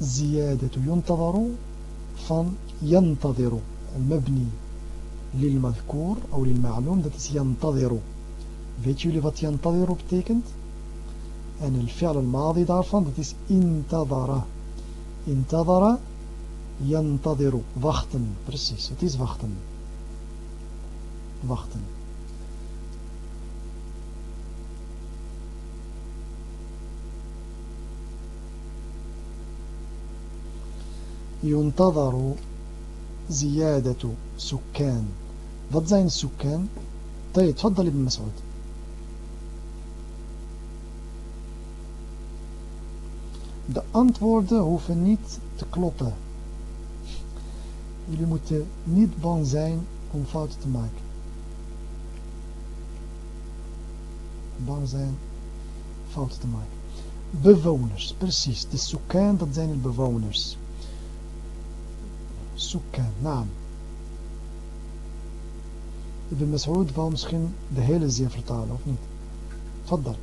زيادة ينتظر. van ينتظر. المبني للمذكور أو للمعلوم. Is ينتظر. Weet jullie ينتظر betekent? En fi'al al-madi daarvan, dat is intadara. Intadara, yantadiru. Wachten, precies. Het is wachten. Wachten. ينتظر زيادة سكان wat zijn سكان طيب تفضل ابن مسعود De antwoorden hoeven niet te kloppen. Jullie moeten niet bang zijn om fouten te maken. Bang zijn fouten te maken. Bewoners, precies. De Sukan, dat zijn de bewoners. Sukan, naam. Ibn Mas'ud wou misschien de hele zin vertalen, of niet? Tfaddal.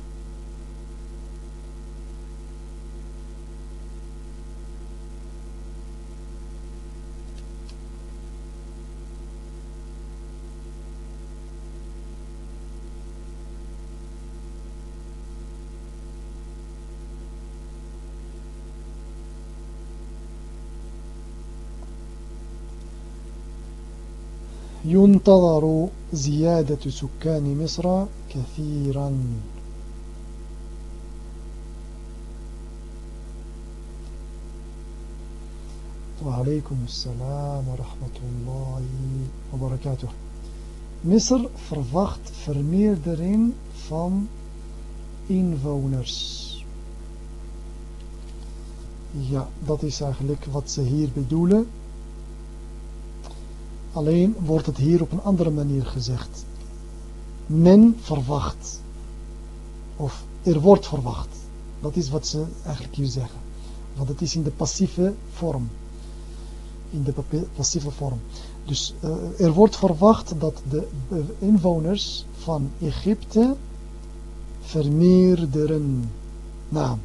تنتظر زيادة سكان مصر كثيرا. وعليكم السلام ورحمة الله وبركاته. مصر فرفخت فرميردرين فان inwoners. Ja dat is eigenlijk wat Alleen wordt het hier op een andere manier gezegd. Men verwacht. Of er wordt verwacht. Dat is wat ze eigenlijk hier zeggen. Want het is in de passieve vorm. In de passieve vorm. Dus eh, er wordt verwacht dat de inwoners van Egypte vermeerderen. Nou.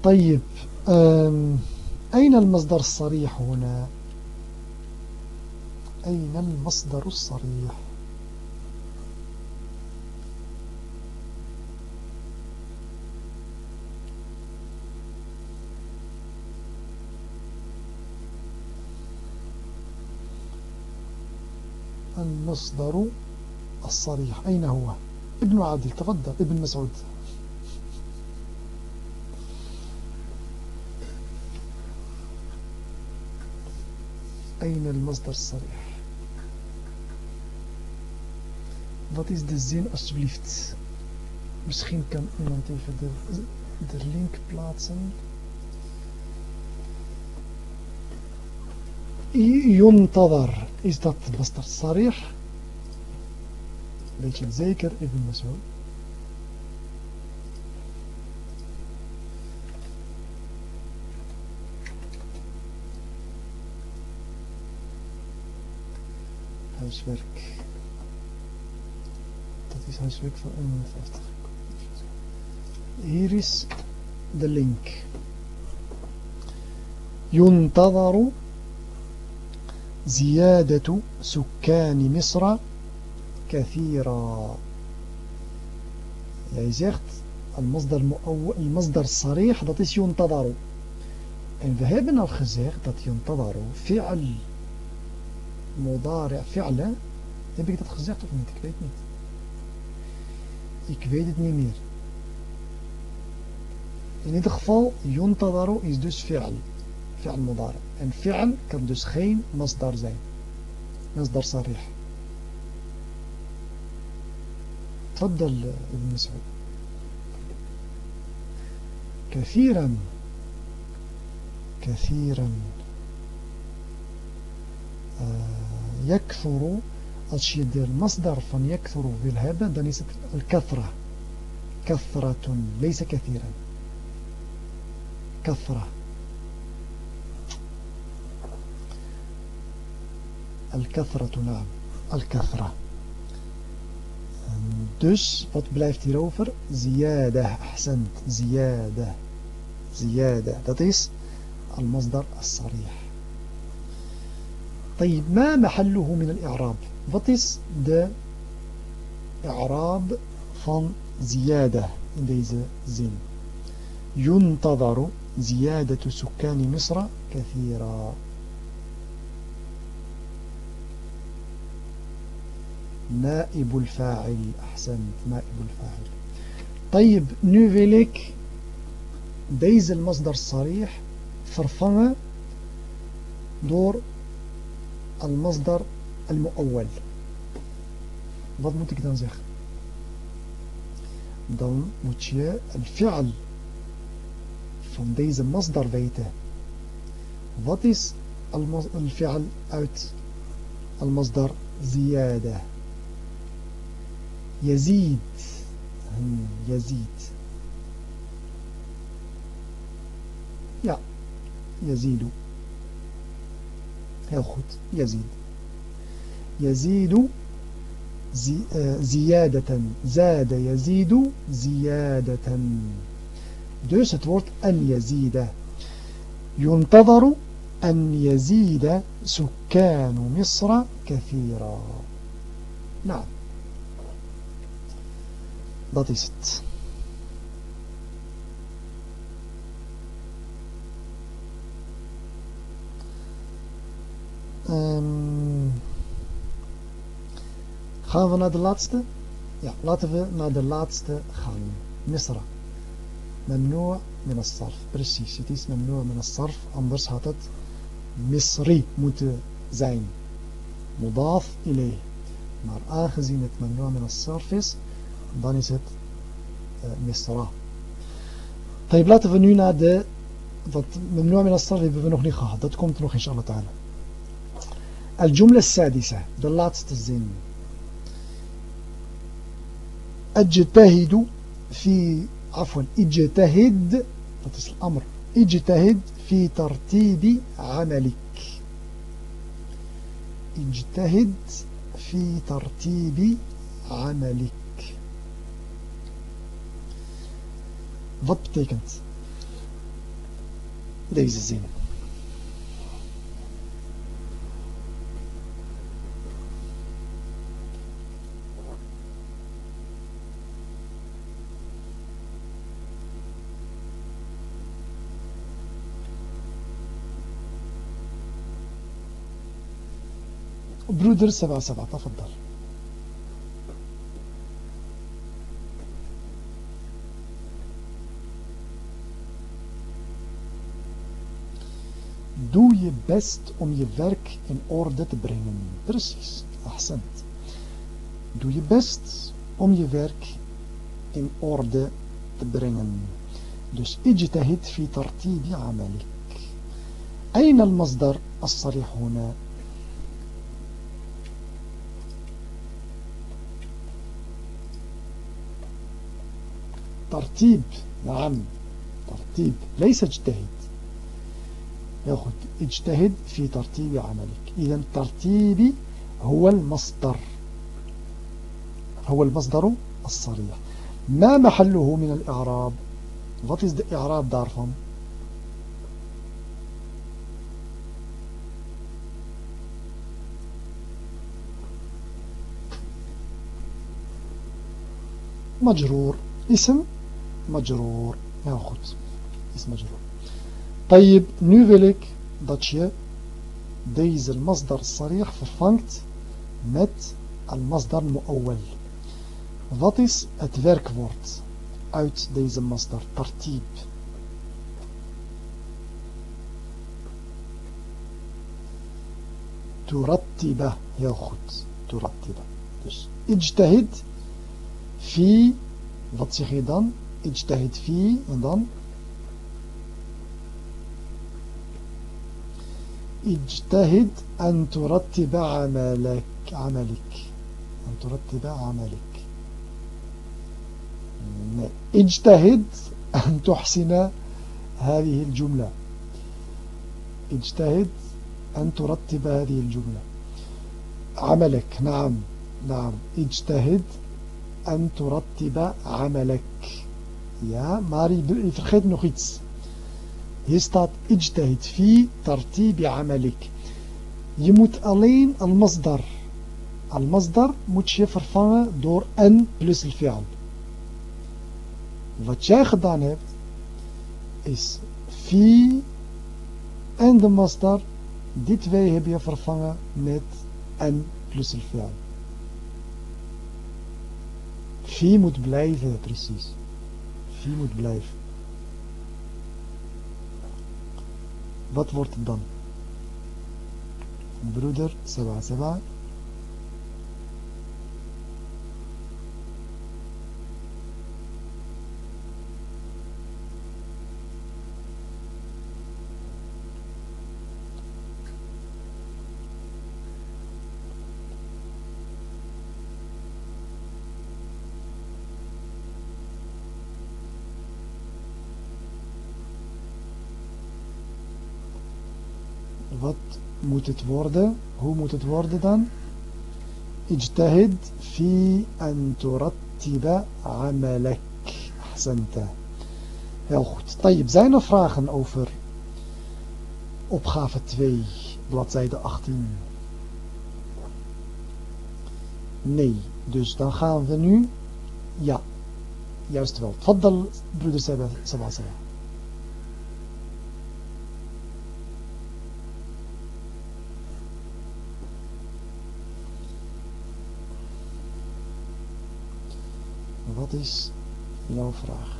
Tayyip. Um, أين المصدر الصريح هنا؟ أين المصدر الصريح؟ المصدر الصريح. أين هو؟ ابن عادل تفضل. ابن مسعود. أين المصدر الصريح wat is de zin alsjeblieft? Misschien kan iemand even de, de link plaatsen. ينتظر is dat مصدر صريح weet je zeker Ibn Mas'ud huiswerk dat is huiswerk van 51 hier is de link ينتظر زيادة سكان مصر كثيرا Jij zegt المصدر, المصدر الصريح dat is ينتظر en we hebben al gezegd dat ينتظر فعل مضارع فعل heb ik dat gezegd of niet ik weet niet ik weet het niet meer in ieder geval ينتظر is dus فعل فعل مضارع En fi'al kan dus geen masdar zijn. Masdar sarih. تفضل ابن مسعود كثيرا كثيرا يكثر als ديال المصدر فن يكثر wil hebben dan is الكثرة. كثرة ليس كثيرا. كثرة. الكثرة نعم. الكثرة. dus wat blijft hierover زيادة أحسنت. زيادة. زيادة. dat المصدر الصريح. طيب ما محله من الإعراب؟ Wat is de إعراب van زيادة in deze zin? ينتظر زيادة سكان مصر كثيرا. نائب الفاعل أحسنت نائب الفاعل. طيب nu wil المصدر الصريح vervangen door المصدر المؤول wat moet ik dan zeggen dan moet je الفعل van deze masdar weten wat is الفعل uit المصدر زيادة يزيد يزيد Ja, يزيد heel goed يزيد. يزيد زي زيادة. زاد يزيد زيادة. Dus het woord أن يزيد؟ ينتظر أن يزيد سكان مصر كثيرا. نعم. Dat is het. Ehm, gaan we naar de laatste? Ja, laten we naar de laatste gaan. Misra. Memnoa minas sarf. Precies, het is memnoa min sarf. Anders had het misri moeten zijn. Mudaf ilayh. Maar aangezien het memnoa min sarf is, dan is het eh, misra. misra. Laten we nu naar de... Dat memnoa min sarf hebben we nog niet gehad. Dat komt nog inshallah ta'ala. الجملة السادسة. De laatste zin اجتهد في عفوا اجتهد الأمر. اجتهد في ترتيب عملك. اجتهد في ترتيب عملك. Wat betekent deze zin? Broeder سبعة سبعة تفضل doe je best om je werk in orde te brengen. Precies, accent. doe je best om je werk in orde te brengen. Dus اجتهد في ترتيب عملك أين المصدر الصريح هنا ترتيب نعم ترتيب ليس اجتهد يا goed اجتهد في ترتيب عملك. إذا ترتيبي هو المصدر هو المصدر الصريح. ما محله من الإعراب؟ Wat is de i'raab daarvan? مجرور اسم مجرور. ياخد اسم مجرور. طيب nu wil ik dat المصدر الصريح vervangt مت المصدر المؤول. Wat is het werkwoord. Uit deze مصدر ترتيب. ترتب. ياخد ترتب. اجتهد في wat zeg اجتهد في en اجتهد أن ترتب عملك عملك. أن ترتب عملك. اجتهد أن تحسن هذه الجملة. اجتهد أن ترتب هذه الجملة. عملك نعم نعم. اجتهد أن ترتب عملك. Ja, maar je vergeet nog iets. Hier staat ijtihad fi tartibi amalik. Je moet alleen al-masdar. Al-masdar moet je vervangen door en plus al-fi'al. Wat jij gedaan hebt is fi en de masdar. Die twee heb je vervangen met en plus al-fi'al. Fi moet blijven precies. 4 moet blijven. Wat wordt het dan? Broeder, 7, 7. wat moet het worden? Hoe moet het worden dan? اجتهد في أن ترتب عملك أحسنت Heel goed. Tayyip, zijn er vragen over opgave 2, bladzijde 18? Nee. Dus dan gaan we nu... Ja, juist wel. Tfaddal, broeder Seba Sabah Wat is jouw vraag?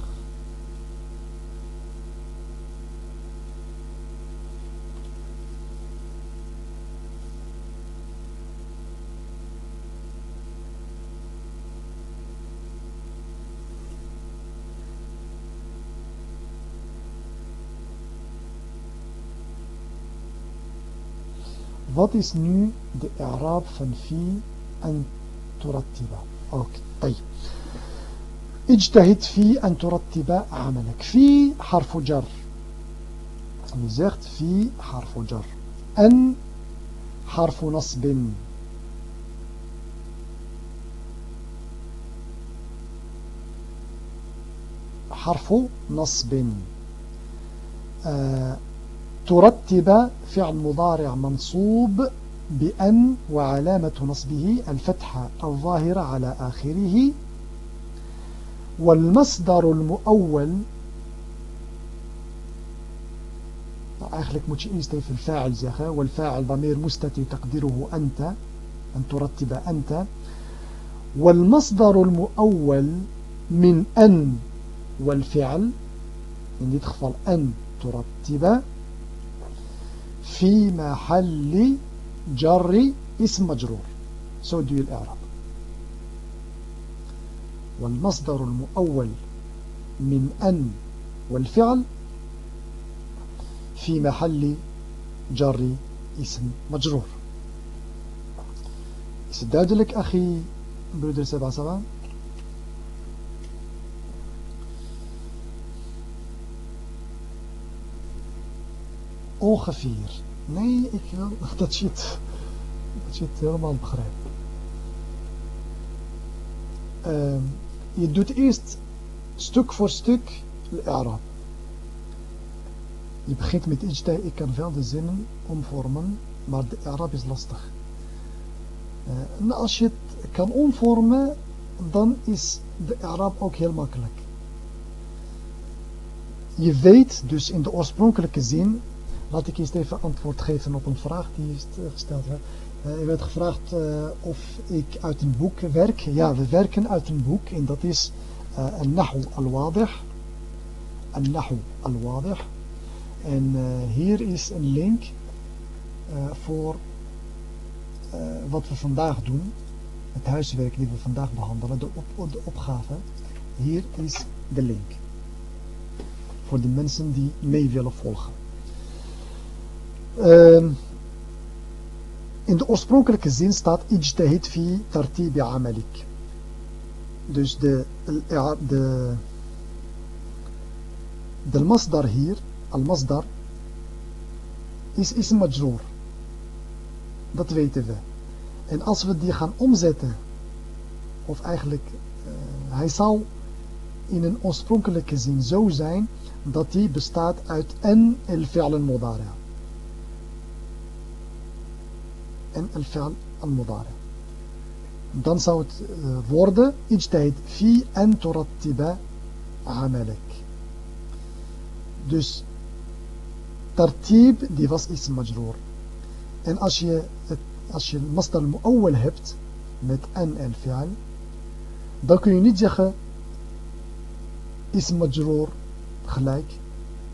Wat is nu de Arab van fi en turattiba? Oké. اجتهد في أن ترتب عملك. في حرف جر. زغت في حرف جر. أن حرف نصب. حرف نصب. آه ترتب فعل مضارع منصوب بأن وعلامة نصبه الفتحة الظاهرة على آخره. والمصدر المؤول. je eerst even الفاعل zeggen والفاعل ضمير مستتر تقديره أنت أن ترتب أنت. والمصدر المؤول من أن والفعل dit geval أن ترتب في محل جر اسم مجرور. Je الإعراب والمصدر المؤول من أن والفعل في محل جر اسم مجرور. استداد لك أخي برودر سبع سبع أو خفير. ik wil dat je het, dat je doet eerst stuk voor stuk Arab. Je begint met ijtij, ik kan wel de zinnen omvormen, maar de Arab is lastig. En als je het kan omvormen, dan is de Arab ook heel makkelijk. Je weet dus in de oorspronkelijke zin, laat ik eerst even antwoord geven op een vraag die gesteld. Hè. Uh, werd gevraagd uh, of ik uit een boek werk. Ja, we werken uit een boek en dat is uh, Nahu al-Wadih. Nahu al-Wadih. En hier is een link voor wat we vandaag doen. Het huiswerk die we vandaag behandelen, de, op, de opgave. Hier is de link. Voor de mensen die mee willen volgen. Uh, in de oorspronkelijke zin staat ijtahid fi tartibi amalik. Dus de, de, de masdar hier, al-masdar, is ism majroor. Dat weten we. En als we die gaan omzetten, of eigenlijk, uh, hij zal in een oorspronkelijke zin zo zijn, dat die bestaat uit en el-fi'al al-mudari' en al-fi'al al-mudari. Dan zou het uh, worden ijtahid fi en turattiba amalek. Dus tartib die was ism majroor. En als je het, als je masdar mu'awwal hebt met en en fi'al, dan kun je niet zeggen ism majroor gelijk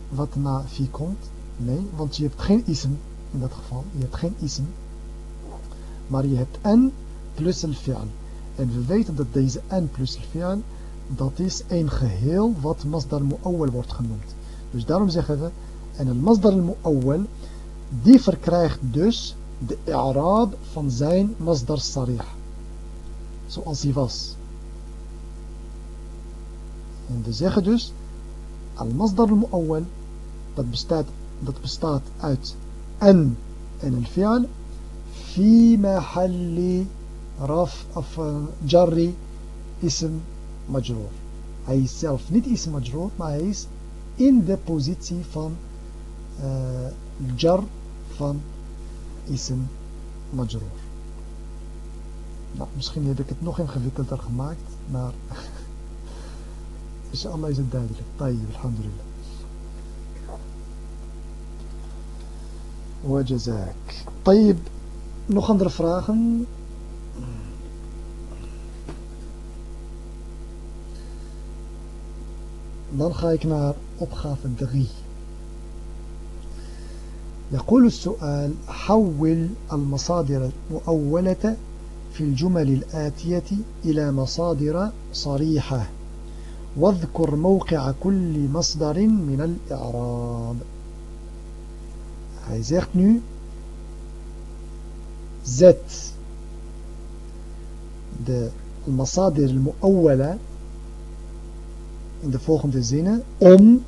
wat na fi komt. Nee, want je hebt geen ism in dat geval. Je hebt geen ism maar je hebt en plus een fi'al. En we weten dat deze en plus fi'al, dat is een geheel wat masdar mu'awwal wordt genoemd. Dus daarom zeggen we, en een masdar mu'awwal, die verkrijgt dus de i'raab van zijn masdar sarih. Zoals hij was. En we zeggen dus, al masdar mu'awwal, dat bestaat, dat bestaat uit en en een fi'al, في محل رف جر اسم مجرور. hij zelf niet اسم مجرور. maar hij in de positie van الجر فان اسم مجرور. لا misschien heb ik het nog ingewikkelder gemaakt. maar إن شاء الله is het طيب الحمد لله. وجزاك. طيب Nog andere vragen? Dan ga ik naar opgave 3. يقول السؤال حول المصادر المؤولة في الجمل الآتية إلى مصادر صريحة واذكر موقع كل مصدر من الإعراب Hij zegt nu zet de masadir al-mu'awwala in de volgende zinnen om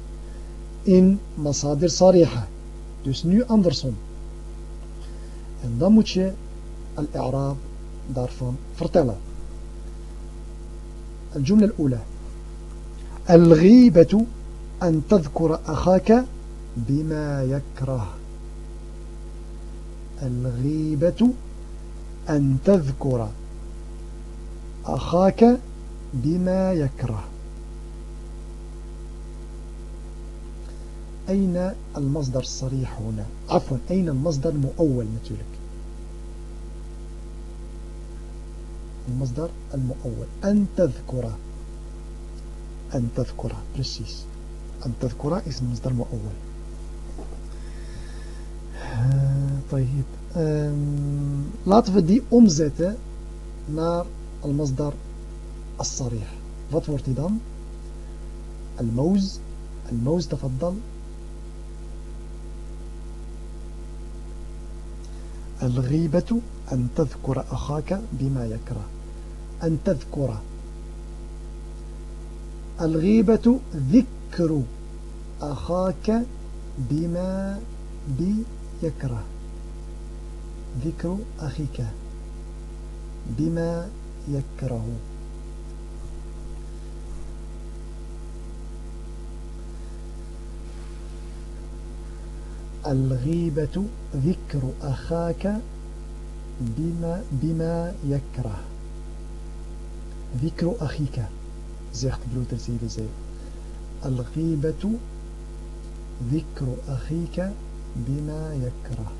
in masadir sariha. Dus nu andersom. En dan moet je al-i'raab daarvan vertellen. الجملة الأولى الغيبة أن تذكر أخاك بما يكره الغيبة أن تذكر أخاك بما يكره. أين المصدر الصريح هنا؟ عفوا أين المصدر المؤول natuurlijk المصدر المؤول. أن تذكر أن تذكر precies أن تذكر اسم مصدر مؤول طيب. Laten we die omzetten naar al-masdar as-sarih. wat wordt hij dan? الموز الموز تفضل الغيبة أن تذكر أخاك بما يكره أن تذكر الغيبة ذكر أخاك بما بيكره ذكر أخيك بما يكره. الغيبة ذكر أخاك بما, بما يكره. ذكر أخيك. zegt broeder 77 الغيبة ذكر أخيك بما يكره.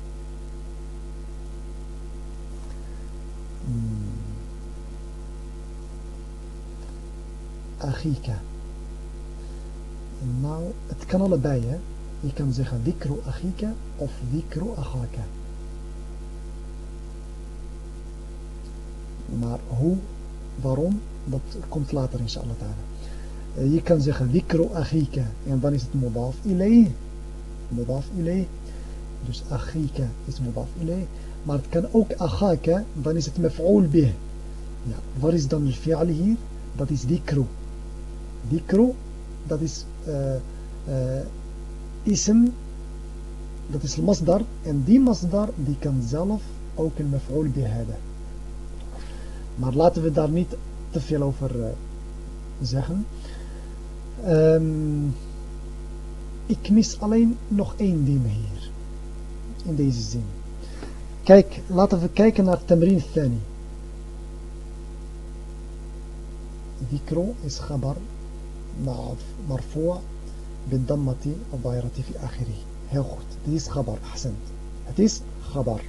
achika. Nou, het kan allebei, hè. Je kan zeggen wikro achika of wikro achaka. Maar hoe, waarom, dat komt later in ta'ala. Eh, je kan zeggen wikro achika en dan is het modaf ilay. Modaf ilay. Dus achika is modaf ilay. Maar het kan ook achaka, dan is het mef'ul bih. Ja, wat is dan het fi'al hier? Dat is wikro. Dikru, dat is... Uh, uh, ism, dat is masdar, en die masdar die kan zelf ook een maf'ul hebben. Maar laten we daar niet te veel over uh, zeggen. Um, ik mis alleen nog één ding hier. In deze zin. Kijk, laten we kijken naar Tamrin Thani. Dikro is khabar marfu' بالضمة الظاهرة في آخره heel goed dit is khabar ahsend het is khabar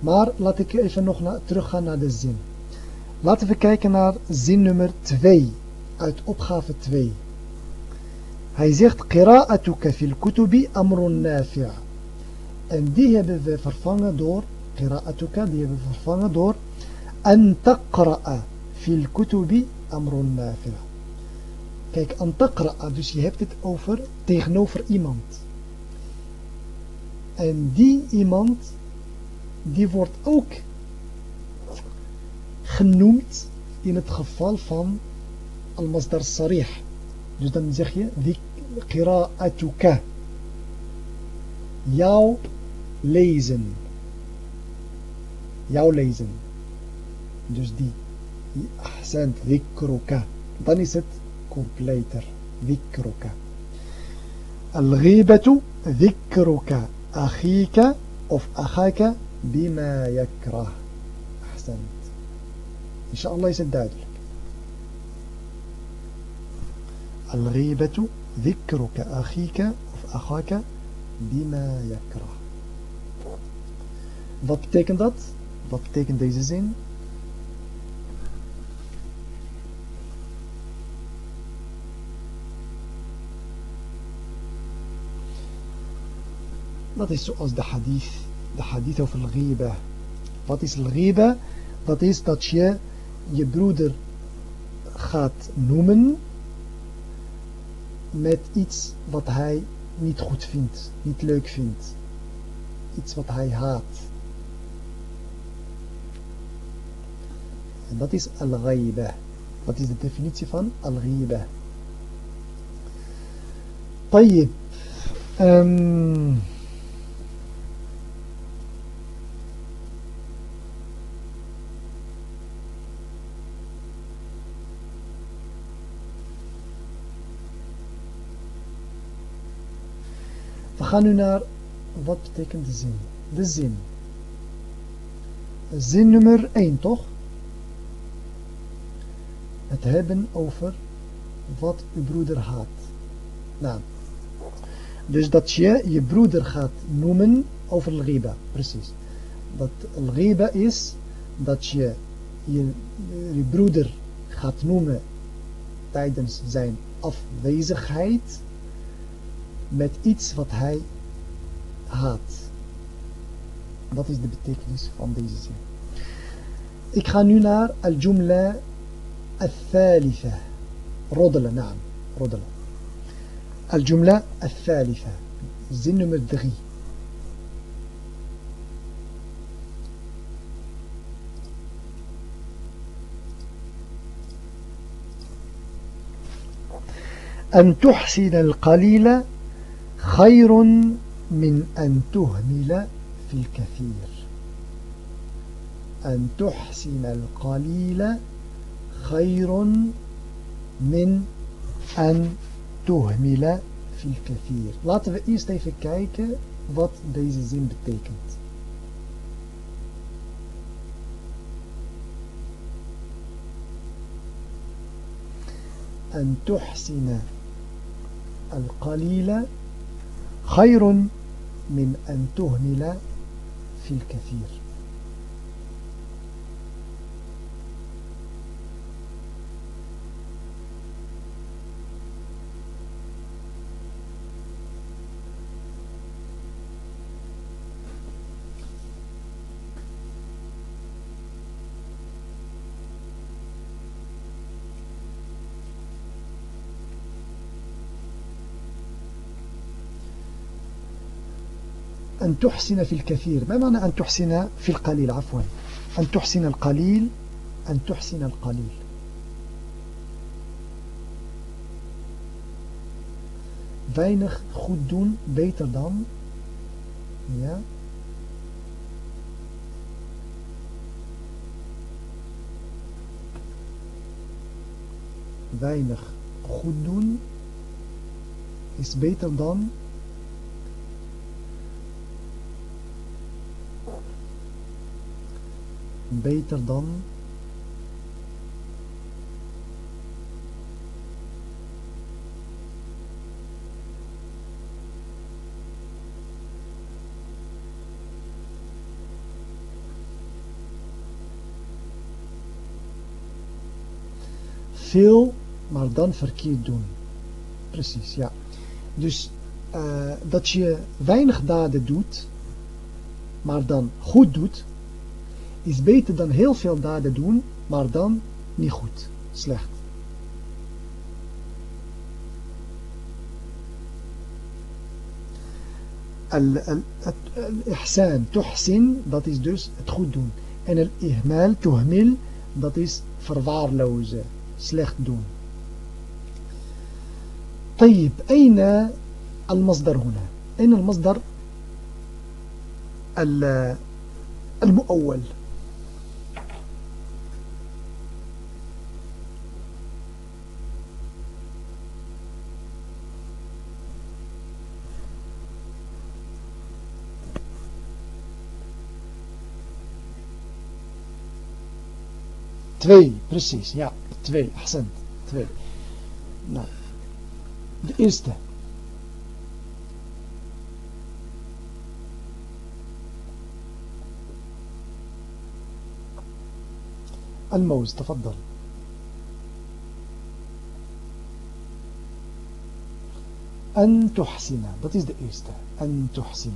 maar laat ik even nog na, teruggaan naar de zin laten we kijken naar zin nummer 2 uit opgave 2 hij zegt qira'atuka fil kutubi amrun nafi' en die hebben we vervangen door qira'atuka die hebben we vervangen door an taqra'a fil kutubi amrun nafi' Kijk, antakra, dus je hebt het over tegenover iemand. En die iemand, die wordt ook genoemd in het geval van al-masdar sarih. Dus dan zeg je, die qira'atuka. Jouw lezen. Jouw lezen. Dus die, ahsant, dhikruka. Dan is het completer. ذكرك الغيبة ذكرك أخيك of أخاك بما يكره أحسنت إن شاء الله يسد duidelijk الغيبة ذكرك أخيك of أخاك بما يكره Wat betekent dat? Wat betekent deze zin? Dat is zoals de hadith. De hadith over al-ghiba. Wat is al-ghiba? Dat is dat je je broeder gaat noemen met iets wat hij niet goed vindt, niet leuk vindt. Iets wat hij haat. En dat is al-ghiba. Wat is de definitie van al-ghiba? طيب um, gaan nu naar, wat betekent de zin? De zin. Zin nummer 1, toch? Het hebben over wat uw broeder haat. Nou, dus dat je je broeder gaat noemen over al-ghiba, precies. Dat al-ghiba is dat je, je broeder gaat noemen tijdens zijn afwezigheid met iets wat hij haat. Dat is de betekenis van deze zin. Ik ga nu naar al-jumla الثالثة roddelen نعم roddelen الجملة الثالثة zin nummer 3 أن تحسن القليل خير من أن تهمل في الكثير أن تحسن القليل خير من أن تهمل في الكثير Laten we eerst even kijken wat deze zin betekent. أن تحسن القليل خير من أن تهمل في الكثير. أن تحسن في الكثير. ما معنى أن تحسن في القليل؟ عفوا. أن تحسن القليل أن تحسن القليل. Weinig goed doen beter dan ja. Weinig goed doen is beter dan beter dan veel, maar dan verkeerd doen. Precies, ja. Dus uh, dat je weinig daden doet, maar dan goed doet, is beter dan heel veel daden doen, maar dan niet goed, slecht. Al-ihsan, tuhsin, dat is dus het goed doen. En al-ihmal, tuhmil, dat is verwaarlozen, slecht doen. طيب أين المصدر هنا أين المصدر المؤول Twee, precies. Ja, twee. Accent. Twee. Nou, de eerste. الموز تفضل أن تحسن dat is de eerste أن تحسن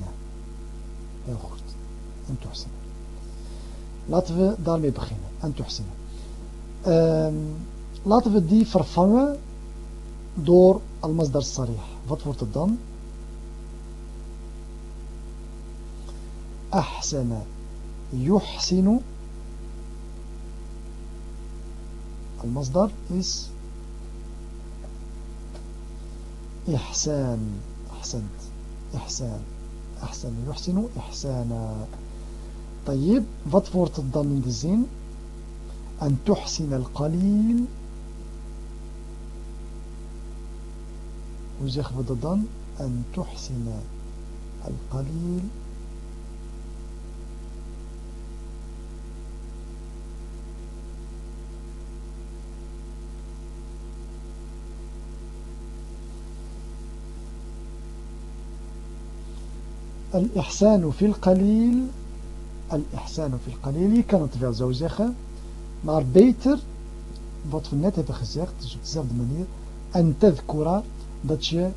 heel goed أن تحسن laten we daarmee beginnen أن تحسن Um, laten we die vervangen door al-masdar sarih. Wat wordt het dan? Ahsana yuhsinu. Al-masdar is ihsan. Ahsant. Ihsan. Ahsan yuhsinu ihsana. طيب, wat wordt het dan in de zin? أن تحسن القليل. وزيخ بددان أن تحسن القليل. الإحسان في القليل. الإحسان في القليل كانت في زوجها Maar beter, wat we net hebben gezegd, dus op dezelfde manier, en tedkura, dat je uh,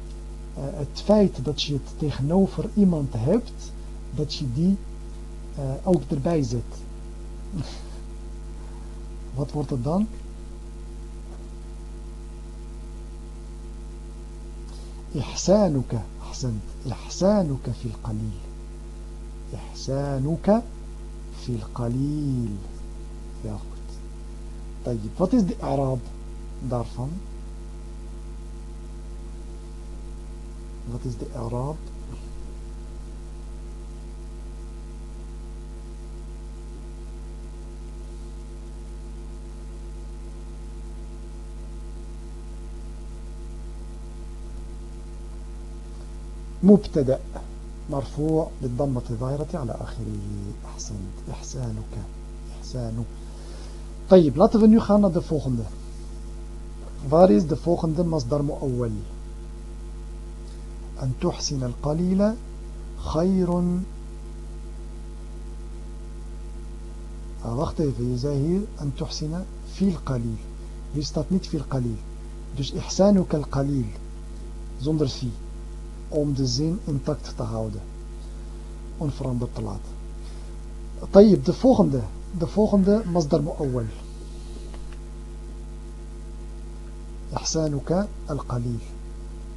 het feit dat je het tegenover iemand hebt, dat je die uh, ook erbij zet. wat wordt het dan? إحسانك أحسنت إحسانك في القليل إحسانك في القليل يا طيب wat is de Arab daarvan wat is de Arab مبتدأ؟ مرفوع بالضمة الظاهرة على آخره. أحسنت. إحسانك. إحسان طيب لاتو فنو خانا ده فوخن ده فاريز ده فوخن ده مصدر مؤول أن تحسن القليل خير أضغط في زهير أن تحسن في القليل يستطنيت في القليل دوش إحسانك القليل زندر في أم دزين انتكت تهاودة أنفران بطلات طيب ده فوخن ده ده فوخن ده مصدر مؤول إحسانك القليل.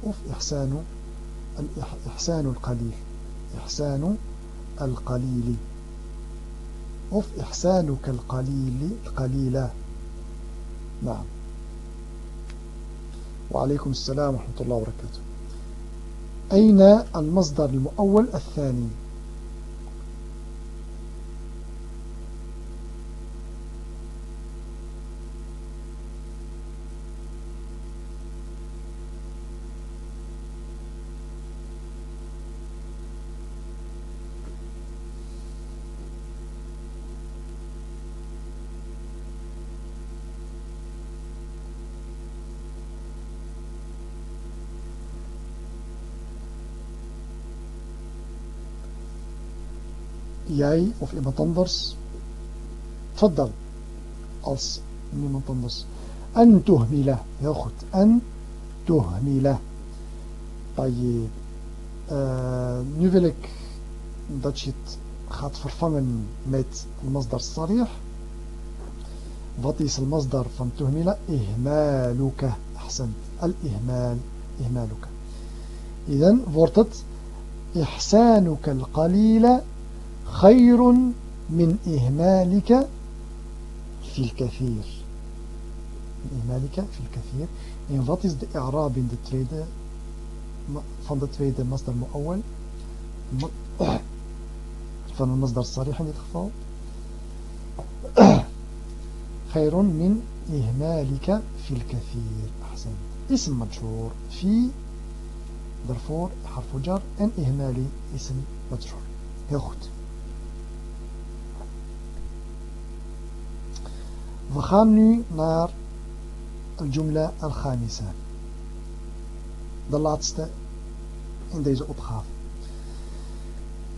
أوف إحسان إحسان القليل. إحسان القليل. أوف إحسانك القليل القليلة نعم. وعليكم السلام ورحمة الله وبركاته. أين المصدر المؤول الثاني؟ Jij of iemand anders تفضل als niemand anders أن تهمله heel goed أن تهمله طيب uh, nu wil ik dat je het gaat vervangen met المصدر الصريح wat is المصدر van تهمله إهمالك أحسنت الإهمال إهمالك إذن wordt het إحسانك القليل خير من إهمالك في الكثير. من إهمالك في الكثير. إن فاتز دي إعراب دي تريد فان دي تريد مصدر مؤول فان المصدر الصريح دي تخفض خير من إهمالك في الكثير. أحسن. اسم مجرور. في دارفور حرف جر. إن إهمالي اسم مجرور. يا خطب We gaan nu naar al-jumla al-khamisa. De laatste in deze opgave.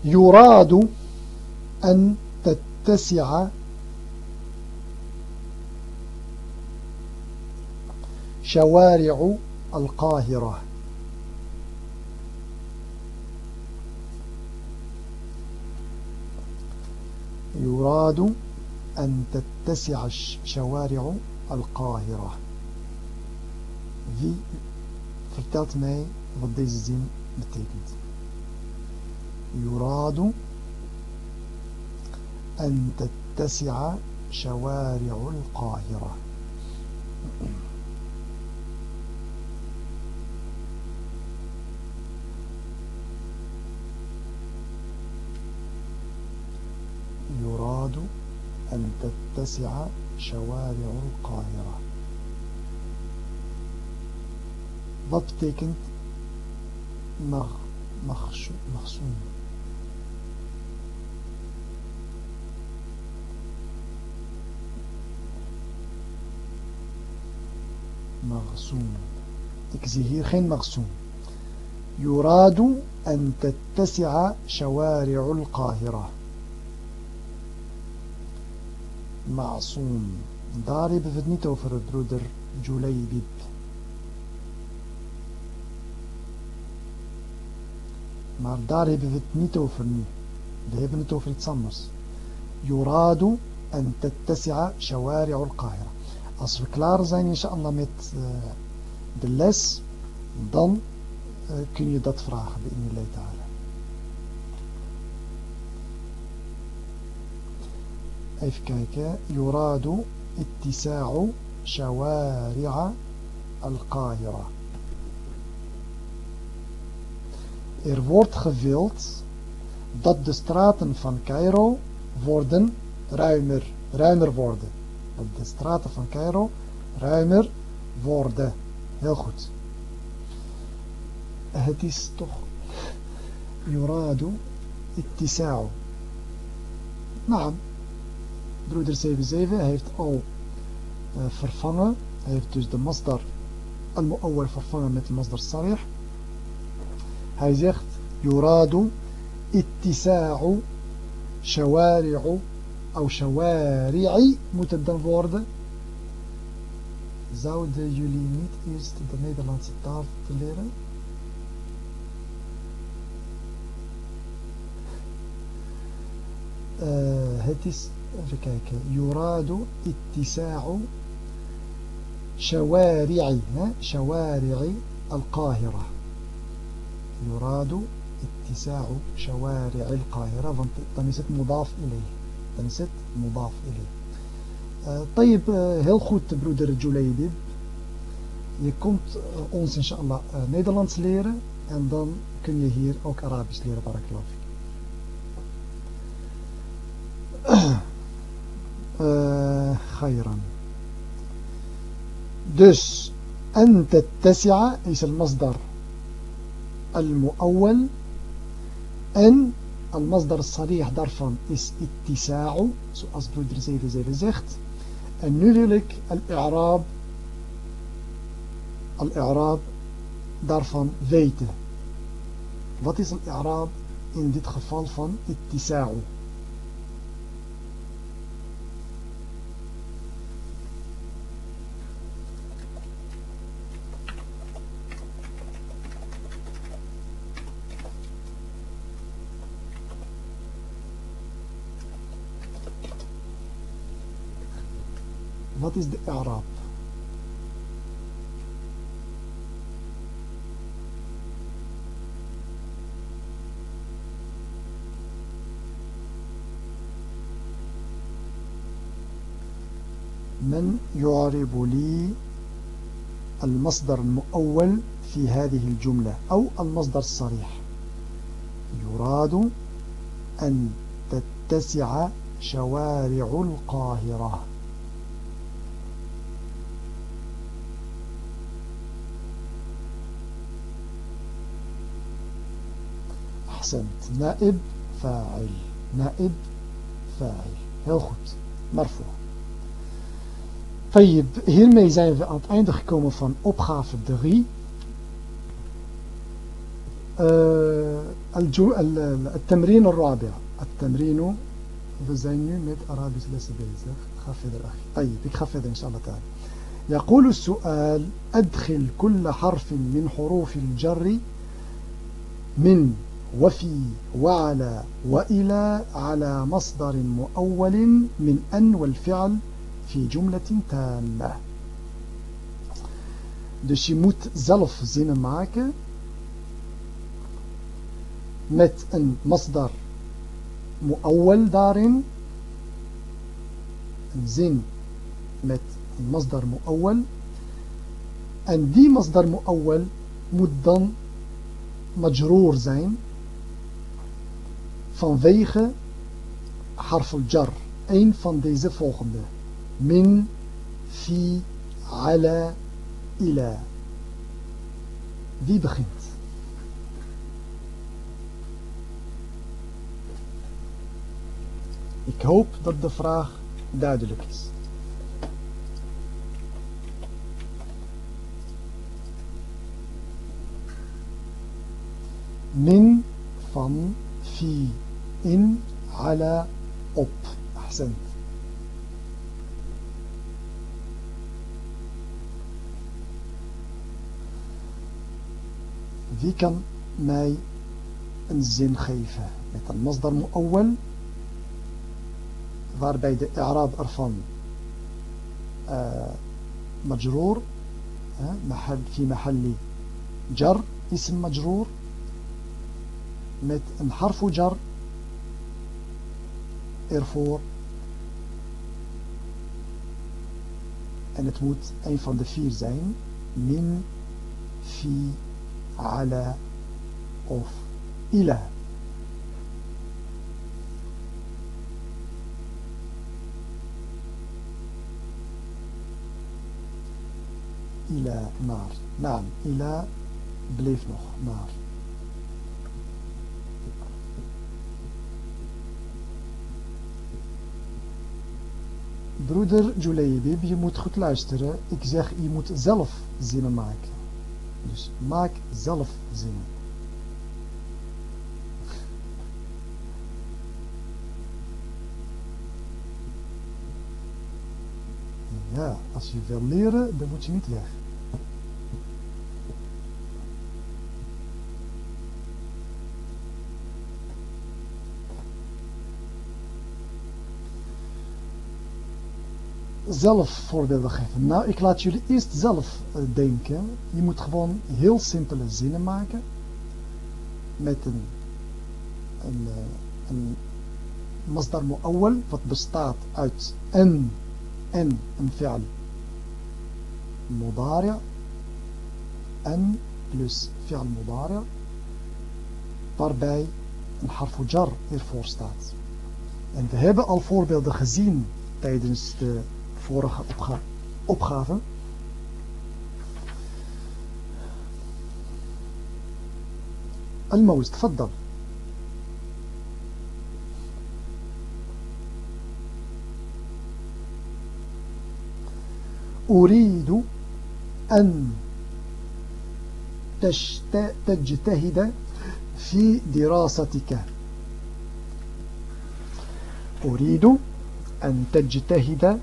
يراد أن تتسع شوارع القاهرة يراد أن تتسع شوارع القاهرة Wie vertelt mij wat deze zin? يراد أن تتسع شوارع القاهرة يراد أن تتسع شوارع القاهرة. Wat betekent mag, magsoen? مغصوم. ik zie hier geen مغصوم. يراد أن تتسع شوارع القاهرة. معصوم. دار بفتنيتو فردرودر جوليبيب مار دار بفتنيتو فرني. بفتنيتو فرتسامرس يراد أن تتسع شوارع القاهرة. als we klaar zijn inshallah met de les dan kun je dat vragen bij in Even kijken. Yuradu ittisa'u shawari'a al-Qahira. Er wordt gewild dat de straten van Cairo worden ruimer, ruimer worden. Dat de straten van Cairo ruimer worden. Heel goed. Het is toch yuradu ittisa'u. Nou, broeder 77 heeft al uh, vervangen. Hij heeft dus de masdar al-mu'awwal vervangen met de masdar sarih. Hij zegt yuradu ittisa'u shawari'u of shawari'i moet het dan worden. Zouden jullie niet eerst de Nederlandse taal te leren? Uh, het is, even kijken, yuradu ittisa'u shawari'i, shawari'i al-Qahira. Yuradu ittisa'u shawari'i al-Qahira, want dan is het mudaf ilayh. Dan is het mudaf ilayh. Uh, طيب, uh, heel goed broeder Juleidib. Je komt uh, ons inshallah uh, Nederlands leren en dan kun je hier ook Arabisch leren, barakallahu آه، خيرا. دس أن تتسع ليس المصدر؟ المؤول. أن المصدر الصريح درفا إس اتساع. سؤال بودر زي زي زيخت أن نذلك الإعراب. الإعراب درفا ذيته. وات إس الإعراب؟ إن ديت خفال فان اتساعه is de Arab? من يعرب لي المصدر المؤول في هذه الجملة أو المصدر الصريح يراد أن تتسع شوارع القاهرة أحسنت نائب فاعل نائب فاعل heel goed marfu طيب hiermee zijn we aan het einde gekomen van opgave 3 التمرين الرابع التمرين we zijn nu met Arabische lessen bezig ga verder طيب ik ga verder الله تعالى يقول السؤال أدخل كل حرف من حروف الجر من وفي وعلى وإلى على مصدر مؤول من أن والفعل في جملة تامة Dus je moet zelf zinnen maken met een masdar muawwal daarin. Een zin met een masdar muawwal. En die masdar muawwal moet dan majroor zijn vanwege harf al-jar. Een van deze volgende. Min, fi, ala, ila. Wie begint? Ik hoop dat de vraag duidelijk is. Min van fi in على op أحسنت Wie kan mij een zin geven met een masdar mu'awwal waarbij de i'raab ervan uh, majroor في محل جر ism majroor met een harfu jar ervoor. En het moet een van de vier zijn. Min, fi, ala of ila. Ila naar. Naam. Ila bleef nog naar. Broeder Juleibib, je moet goed luisteren. Ik zeg, je moet zelf zinnen maken. Dus maak zelf zinnen. Ja, als je wil leren, dan moet je niet weg. Zelf voorbeelden geven. Nou, ik laat jullie eerst zelf uh, denken. Je moet gewoon heel simpele zinnen maken. Met een, een, uh, een masdar mu'awwal, wat bestaat uit en en een fi'al mudari' en plus fi'al mudari' waarbij een harfu jar ervoor staat. En we hebben al voorbeelden gezien tijdens de vorige opga opgave. الموز تفضل أريد أن تجتهد في دراستك. أريد أن تجتهد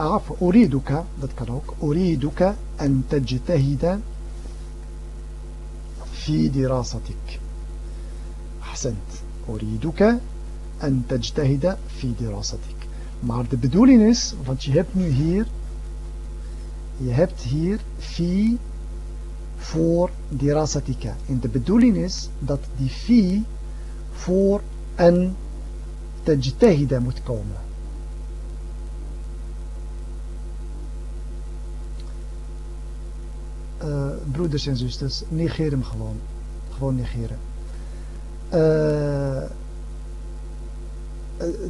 عفوا أريدك dat kan ook أريدك أن تجتهد في دراستك أحسنت أريدك أن تجتهد في دراستك maar de bedoeling is want je hebt nu hier je hebt hier fi voor dirasatika en de bedoeling is dat die fi voor een tajtahida moet komen uh, broeders en zusters, negeer hem gewoon. Gewoon negeren. Uh,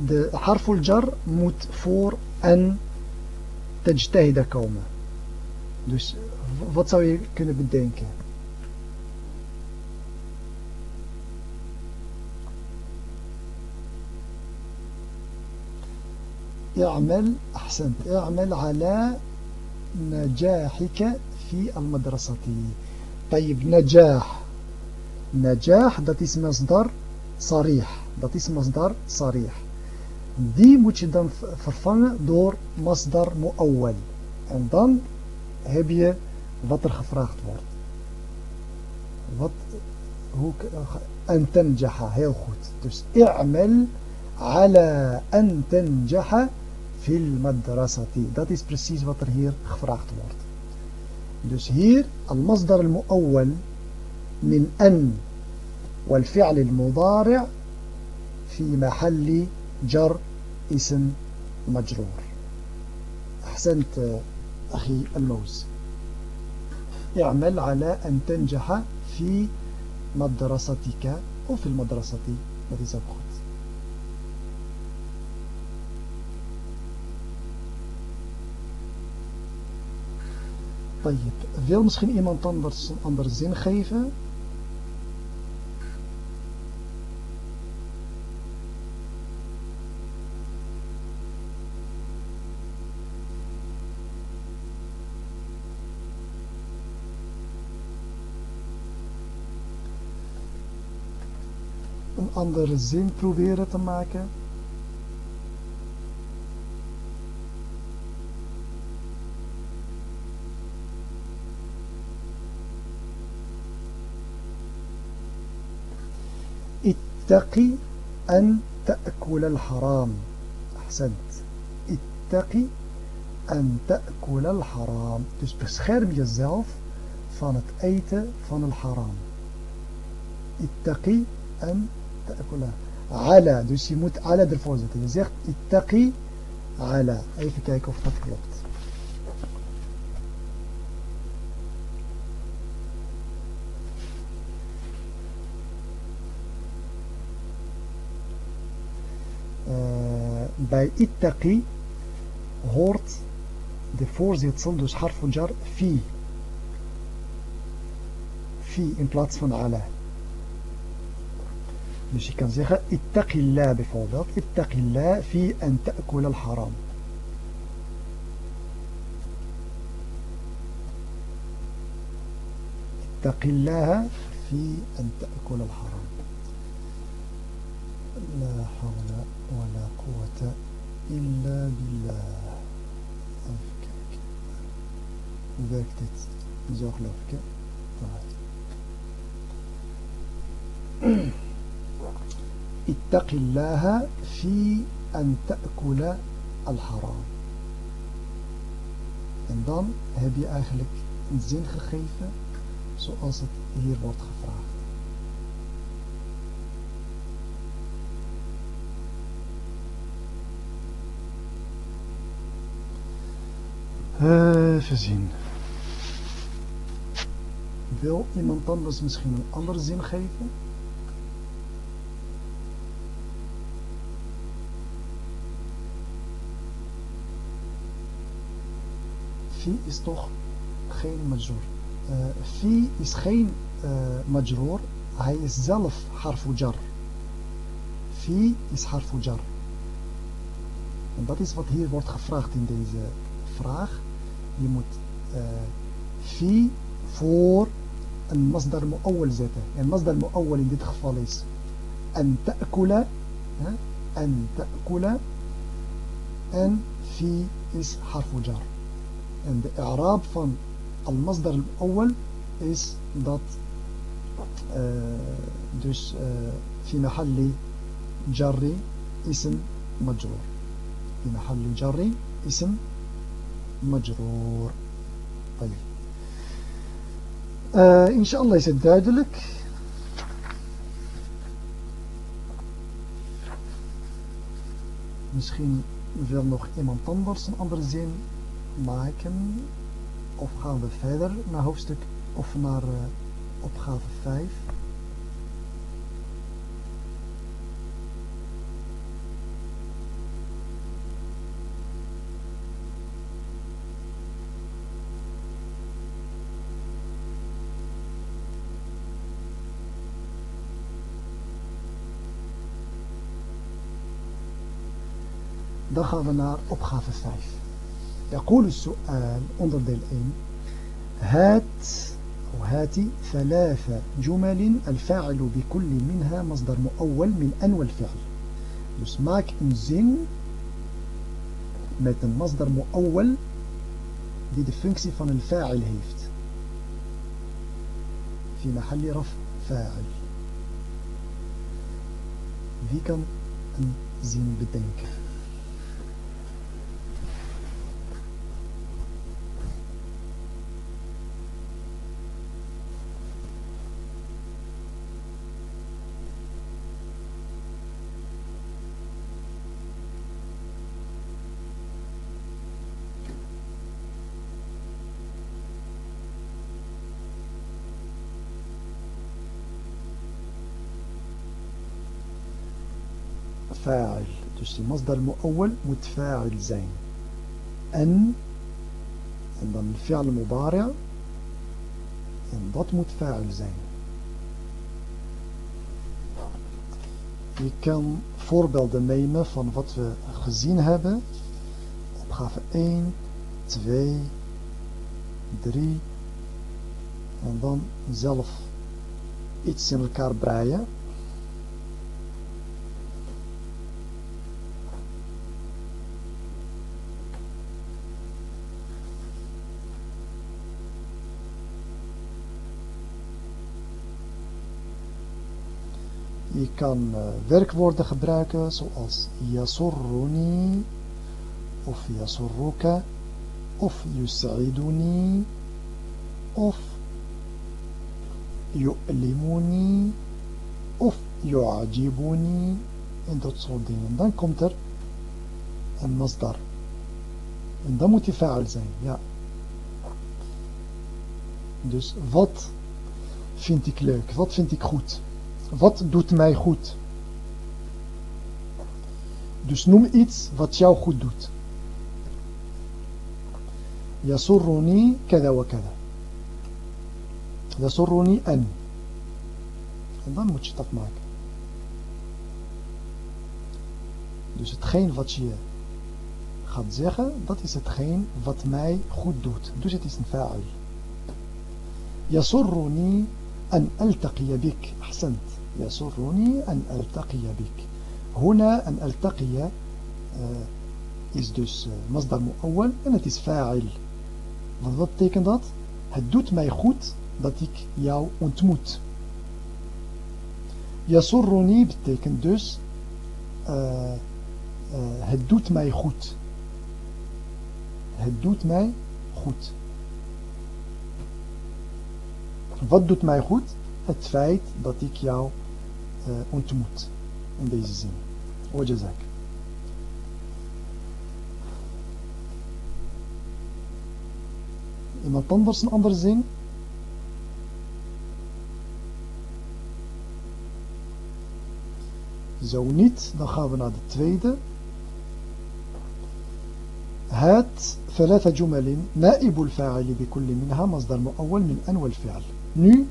de harful jar moet voor een tajtahida komen. Dus wat zou je kunnen bedenken? اعمل أحسنت اعمل على نجاحك في المدرسة طيب نجاح نجاح dat is مصدر صريح dat is مصدر صريح die moet je dan vervangen door masdar mu'awwal en dan heb je wat er gevraagd wordt wat hoe en tenjaha heel goed dus i'mal ala an tenjaha fil madrasati dat is precies wat er hier gevraagd wordt Dus hier المصدر المؤول من أن والفعل المضارع في محل جر اسم مجرور. أحسنت أخي الموز. اعمل على أن تنجح في مدرستك أو في المدرسة التي سبقت. Wil misschien iemand anders een andere zin geven? Een andere zin proberen te maken اتقي أن تأكل الحرام أحسنت اتقي أن تأكل الحرام dus bescherm jezelf van het eten van het haram. Ittaqi en ta'kula. Ala, dus je moet ala ervoor zetten. Je zegt ittaqi ala. Even kijken of dat klopt. Uh, bij ittaqi hoort de voorzetsel, dus harf jar, fi. Fi in plaats van ala. Dus je kan zeggen, ittaqillah bijvoorbeeld. Ittaqillah fi an ta'kul al-haram. ittaqillaha fi an ta'kul al-haram. La لا حول ولا قوة إلا بالله. أفكارك وذلك تتزوغ لفك اتق الله في أن تأكل الحرام en dan أخلك je eigenlijk een zin gegeven zoals het. Even zien. Wil iemand anders misschien een andere zin geven? fi is toch geen majroor. Uh, fi is geen uh, majroor. Hij is zelf harfu jar. Fi is harfu jar. En dat is wat hier wordt gevraagd in deze vraag. Je moet uh, fi voor een masdar mu'awwal zetten. En masdar mu'awwal in dit geval is en ta'kula. En ta'kula. En fi is harfu jar. En de i'raab van al-masdar al-awwal is dat uh, dus uh, في محل جر اسم مجرور في محل جر majroor. Uh, inshallah is het duidelijk. Misschien wil nog iemand anders een andere zin maken. Of gaan we verder naar hoofdstuk of naar eh, opgave 5. Gaan we naar opgave 5. يقول السؤال onderdeel 1 هات أو هاتي ثلاث جمل الفاعل بكل منها مصدر مؤول من أن والفعل dus maak een zin met een masdar mu'awwal die de functie van een fa'il heeft في محل رفع فاعل wie kan een zin bedenken فاعل dus die masdar mu'awwal moet fa'il zijn en en dan fi'al mudari' en dat moet fa'il zijn je kan voorbeelden nemen van wat we gezien hebben opgave 1 2 3 en dan zelf iets in elkaar breien Je kan uh, werkwoorden gebruiken zoals yasurruni of yasurruka of yus'iduni of yu'limuni of yu'ajibuni en dat soort dingen. Dan komt er een masdar. En dan moet die fa'al zijn, ja. Dus wat vind ik leuk? Wat vind ik goed? Wat doet mij goed? Dus noem iets wat jou goed doet. يسرني كذا وكذا يسرني أن en dan moet je dat maken dus hetgeen wat je gaat zeggen dat is hetgeen wat mij goed doet dus het is een fa'al يسرني أن ألتقي بك أحسنت يسرني أن ألتقي بك هنا أن ألتقي is dus masdar mu'awwal en het is fa'il Want wat betekent dat? Het doet mij goed dat ik jou ontmoet. Yasurruni betekent dus uh, uh, het doet mij goed. Het doet mij goed. Wat doet mij goed? Het feit dat ik jou uh, ontmoet. In deze zin. Wajazak. Iemand anders een andere zin? Zo niet, dan gaan we naar de tweede. هات ثلاثة جمل نائب الفاعل بكل منها مصدر مؤول من أن والفعل nu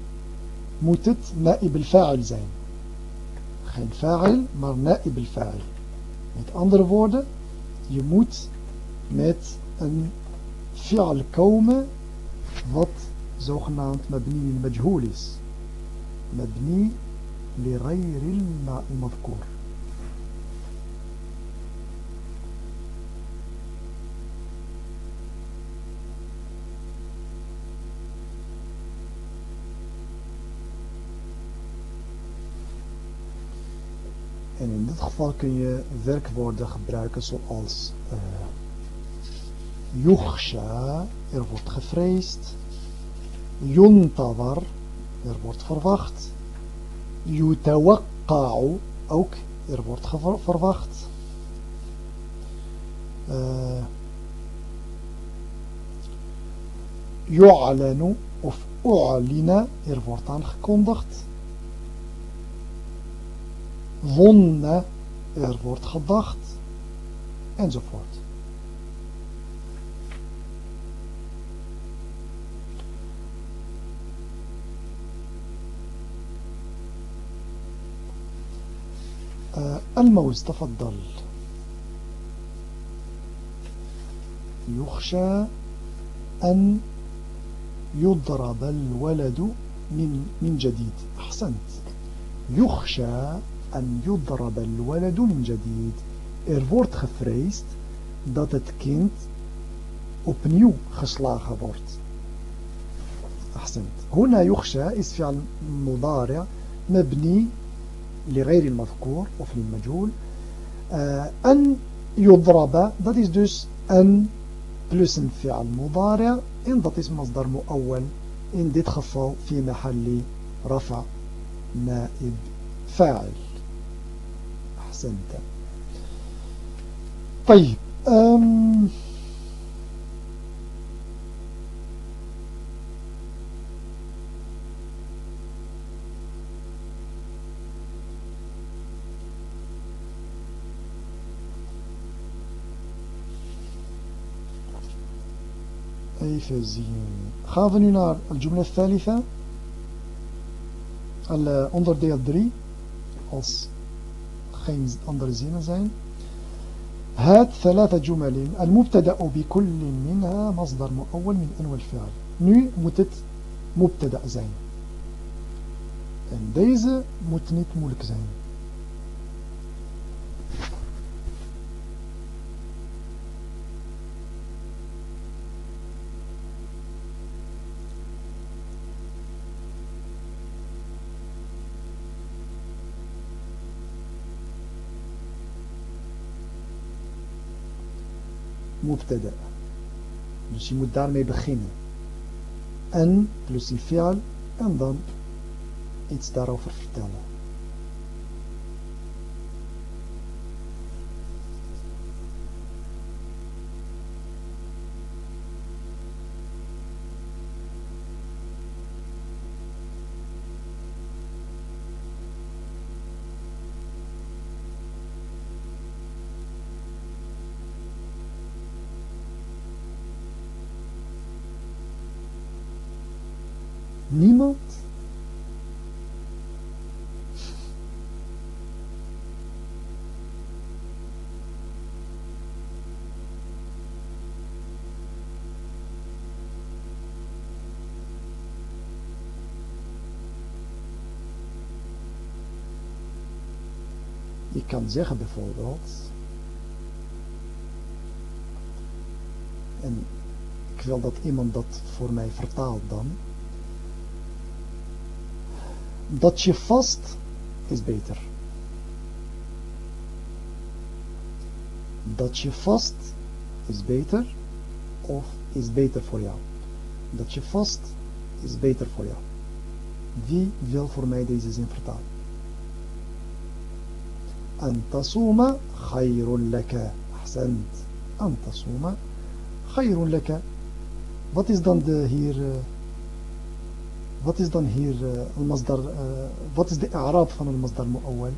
moet het نائب الفاعل zijn geen fa'il maar نائب الفاعل met andere woorden je moet met een fi'al komen wat zogenaamd mabni al-majhool is. Mabni لغير المذكور En in dit geval kun je werkwoorden gebruiken zoals uh, er wordt gevreesd. Yuntawar, er wordt verwacht. Yutawakka'u, ook er wordt verwacht. Uh, of u'alina, er wordt aangekondigd. Wonna, er wordt gedacht. Enzovoort. الموز تفضل يخشى أن يضرب الولد من من جديد أحسنت يخشى أن يضرب الولد من جديد er wordt gevreesd dat het kind opnieuw geslagen wordt أحسنت هنا يخشى is فعل مضارع مبني لغير المذكور of للمجهول أن يضرب dat is dus أن plus een fi'al mudari' en dat is masdar mu'awwal in dit geval في محل رفع نائب فاعل أحسنت طيب أم Even zien. Gaan we nu naar de jumla thalitha. Onderdeel 3. Als geen andere zinnen zijn. هات ثلاثة جمل المبتدأ بكل منها مصدر مؤول من أنوى الفعل nu moet het مبتدأ zijn en deze moet niet moeilijk zijn مبتدأ. دوسي مدار مي بخينا أن بلوس الفعل انضم إتس داروفر فتاله Zeggen bijvoorbeeld, en ik wil dat iemand dat voor mij vertaalt dan, dat je vast is beter. Dat je vast is beter of is beter voor jou. Dat je vast is beter voor jou. Wie wil voor mij deze zin vertalen? أن تصوم خير لك. أحسنت. أن تصوم خير لك. What is done here uh, What is done here uh, المصدر uh, What is the إعراب فن المصدر المؤول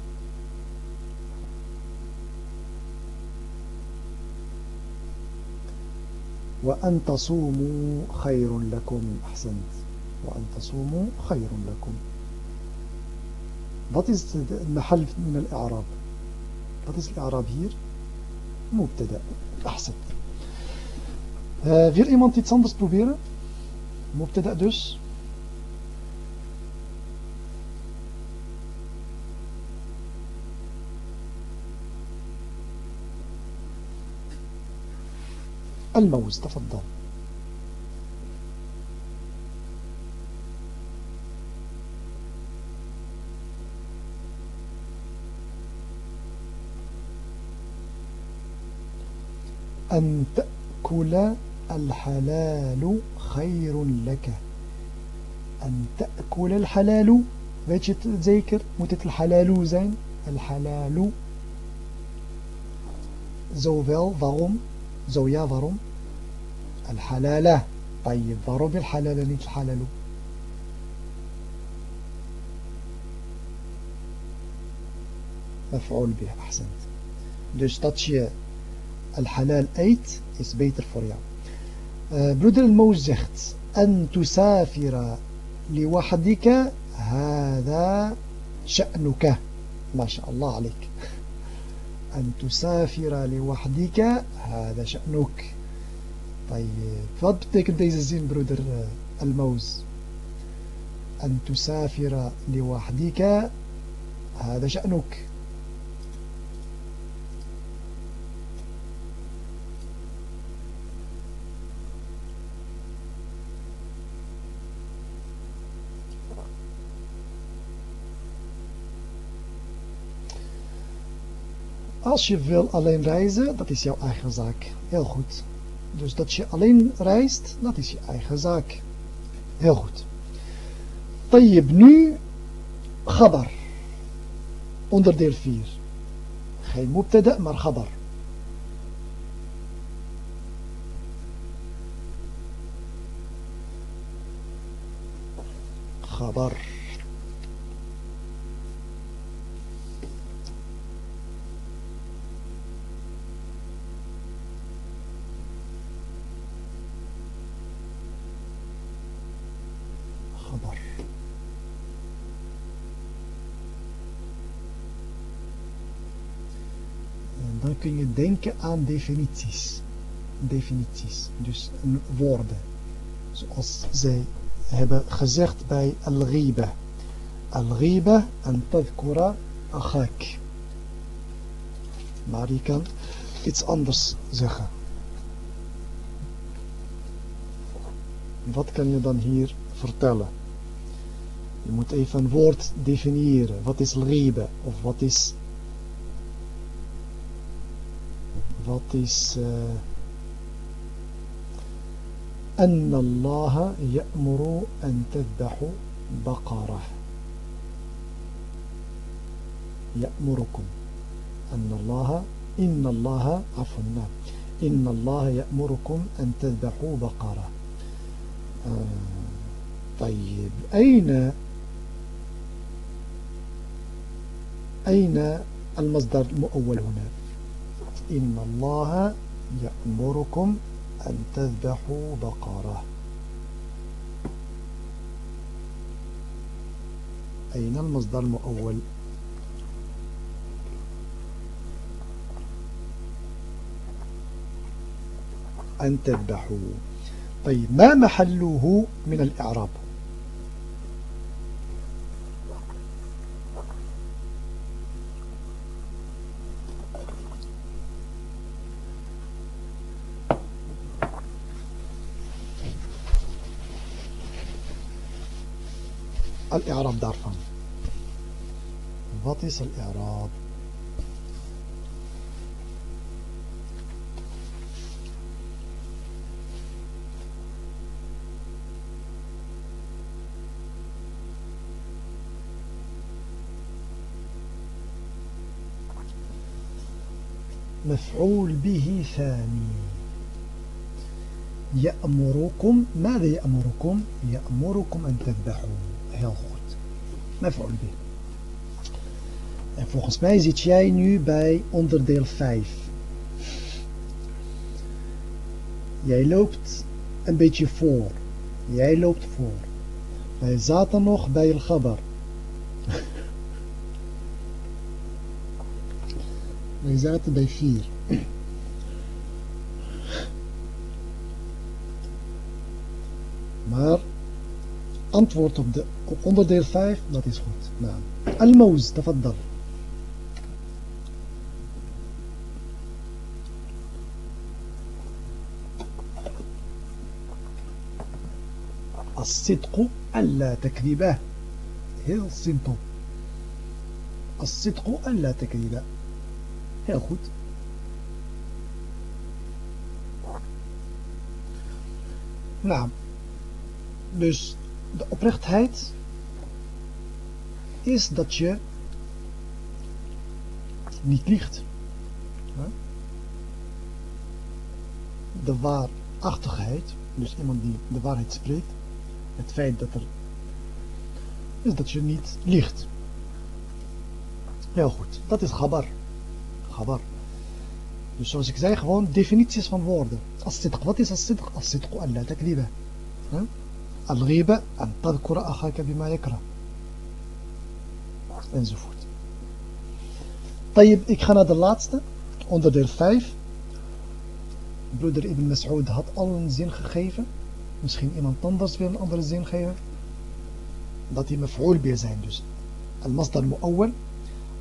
وأن تصوموا خير لكم أحسنت وأن تصوموا خير لكم What is the, the محل من الإعراب Wat is الإعراب hier مبتدا أحسن uh, Wil iemand iets anders proberen مبتدا dus الموز تفضل أن تأكل الحلال خير لك. أن تأكل الحلال ويجت ذكر متت الحلال زين. الحلال زو فيل ضرم زو يا ضرم الحلالة طيب ضرب الحلال يعني نيت الحلال؟ مفعول به أحسنت. دوش تاتشيه al-halal eet is beter voor jou uh, broeder أن تسافر لوحدك هذا شأنك. ما شاء الله عليك. أن تسافر لوحدك هذا شأنك. طيب wat betekent deze zin broeder الموز. أن تسافر لوحدك هذا شأنك. Als je wil alleen reizen, dat is jouw eigen zaak. Heel goed. Dus dat je alleen reist, dat is je eigen zaak. Heel goed. Tayyib nu, gabar. Onderdeel 4. Geen mubtada, maar gabar. Gabar. Denken aan definities. Definities, dus woorden. Zoals zij hebben gezegd bij al-ghiba. Al-ghiba en tadkura akhak. Maar je kan iets anders zeggen. Wat kan je dan hier vertellen? Je moet even een woord definiëren. Wat is al-ghiba? Of wat is wat is أن الله يأمر أن تذبحوا بقرة. يأمركم. أن الله إن الله عفوا نعم. إن الله يأمركم أن تذبحوا بقرة. آه طيب. أين أين المصدر المؤول هنا؟ إن الله يأمركم أن تذبحوا بقرة. أين المصدر المؤول؟ أن تذبحوا. طيب ما محله من الإعراب؟ الإعراب daarvan الإعراب. مفعول به ثاني. يأمركم ماذا يأمركم؟ يأمركم أن تذبحوا Heel goed. Mijn volgende. En volgens mij zit jij nu bij onderdeel 5. Jij loopt een beetje voor. Jij loopt voor. Wij zaten nog bij El-Ghabar. Wij zaten bij 4. Antwoord op, de, op onderdeel 5, dat is goed. Nou, Al-Mouz, tafaddal. الصدق ألا تكذبه heel simpel الصدق ألا تكذبه Heel goed. Nou, dus de oprechtheid is dat je niet liegt. De waarachtigheid, dus iemand die de waarheid spreekt, het feit dat er is dat je niet liegt. Heel goed, dat is gabar khabar. Dus zoals ik zei, gewoon definities van woorden. As-sidq, wat is as-sidq? As-sidq la takdiba. Al-ghiba an tadkura akhaka bima yakra. Enzovoort. طيب, ik ga naar de laatste, onderdeel 5. Broeder Ibn Mas'ud had al een zin gegeven. Misschien iemand anders wil een andere zin geven. Dat die maf'ul bij zijn. Dus al-masdar mu'awwal,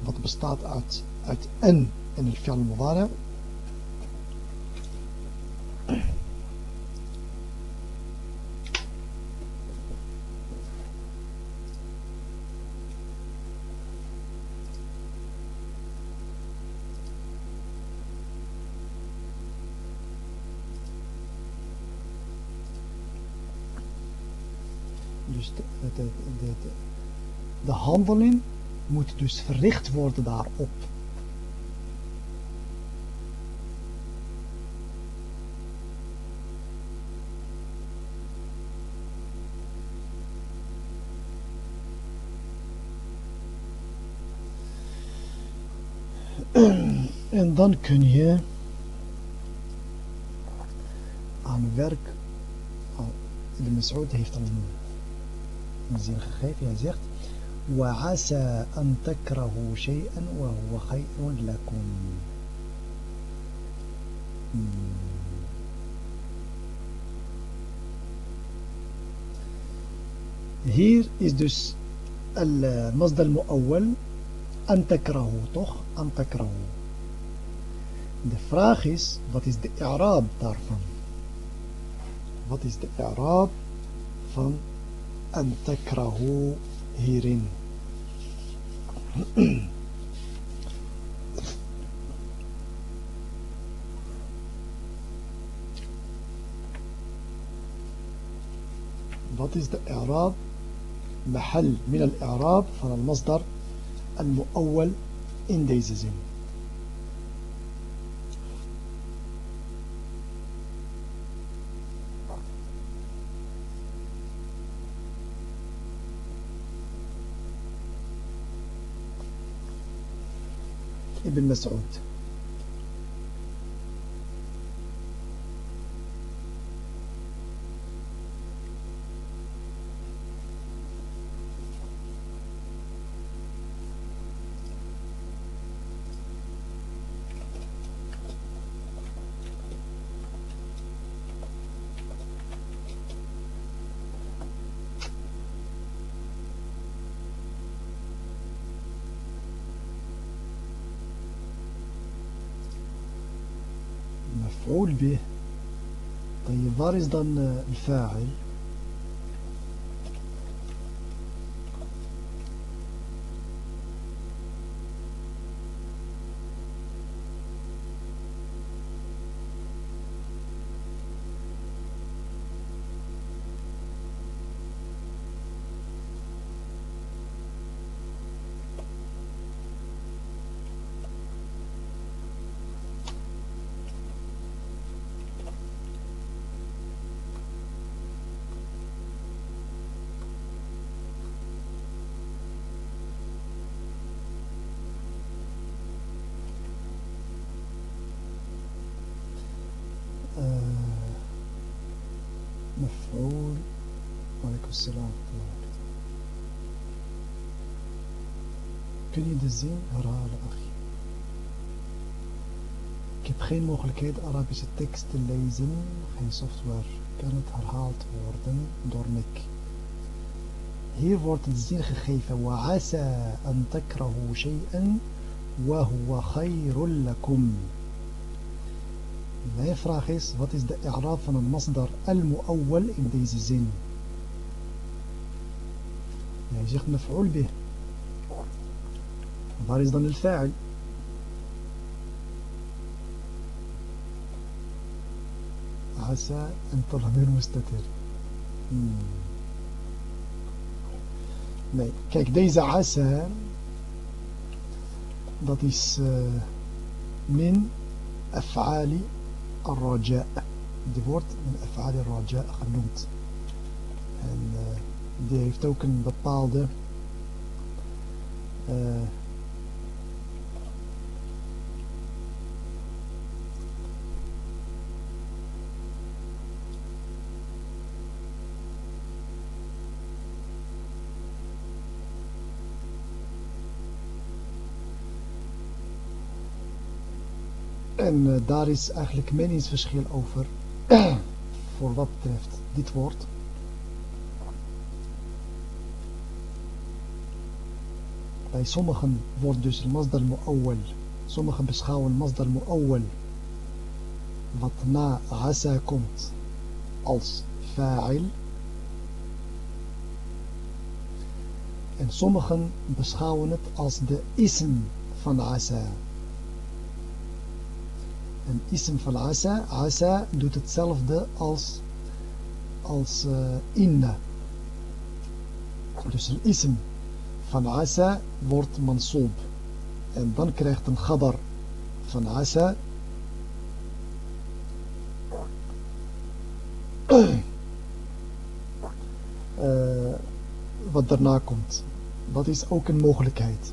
wat bestaat uit, uit en en الفعل المضارع Dus de, de, de, de, handeling moet dus verricht worden daarop. En dan kun je aan werk, de Mas'ud heeft al een زير خيف يا وعسى أن تكرهوا شيئا وهو خير لكم. هير إذ دس المصدر المؤول. أن تكرهوا طخ أن تكرهوا. De vraag is, wat is de Arab daarvan? Wat is de Arab van أن تكرهوا هيرين. What is the إعراب محل من الإعراب فالمصدر المؤول in this sentence ابن مسعود مفعول به طيب waar is dan الفاعل مفعول وعليكم السلام الزين أراها لأخي كيف خين موخل كيد أرابيش التكست الليزن في سوفتوير كانت هرهالت وردن دور دورنك هي وردت الزين خيفة وعسى أن تكرهوا شيئا وهو خير لكم. لا يفراخيس وطيس دا إعراف من المصدر المؤول إن ديز الزين يعني جيخ مفعول به. Dan het fa'il? عسى أن تضمير مستتر Nee, kijk, deze asa, dat is uh, min af'ali الرجاء die wordt een af'al raja genoemd en uh, die heeft ook een bepaalde uh, En uh, daar is eigenlijk meningsverschil over voor wat betreft dit woord. Bij sommigen wordt dus masdar mu'awwal. Sommigen beschouwen masdar mu'awwal wat na asa komt als fa'il. En sommigen beschouwen het als de ism van asa. En ism van asa, asa doet hetzelfde als, als uh, inna. Dus een ism van asa wordt mansoob. En dan krijgt een gadar van asa uh, wat daarna komt. Dat is ook een mogelijkheid.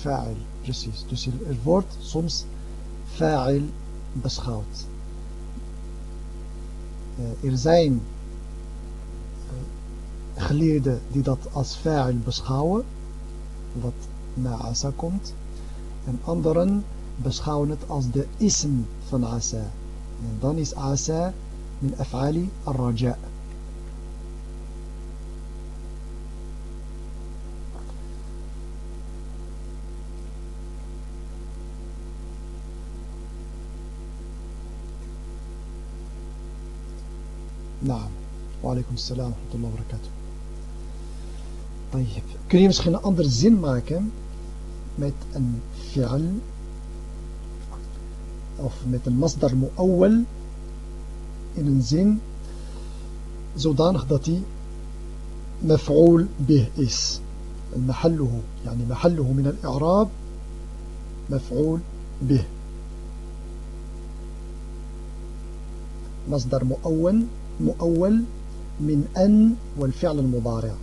Fa'il, precies. Dus er wordt soms fa'il beschouwd. Uh, er zijn uh, geleerden die dat als fa'il beschouwen, wat na asa komt. En anderen beschouwen het als de ism van asa. En dan is asa min af'ali al-raja'. وعليكم السلام ورحمة الله وبركاته. طيب كن يمسخن أندر زين ماكن مت أن فعل أو مت المصدر مؤول إن زين. زودان خدتي مفعول به إس المحله يعني محله من الإعراب مفعول به. مصدر مؤول مؤول من أن والفعل المضارع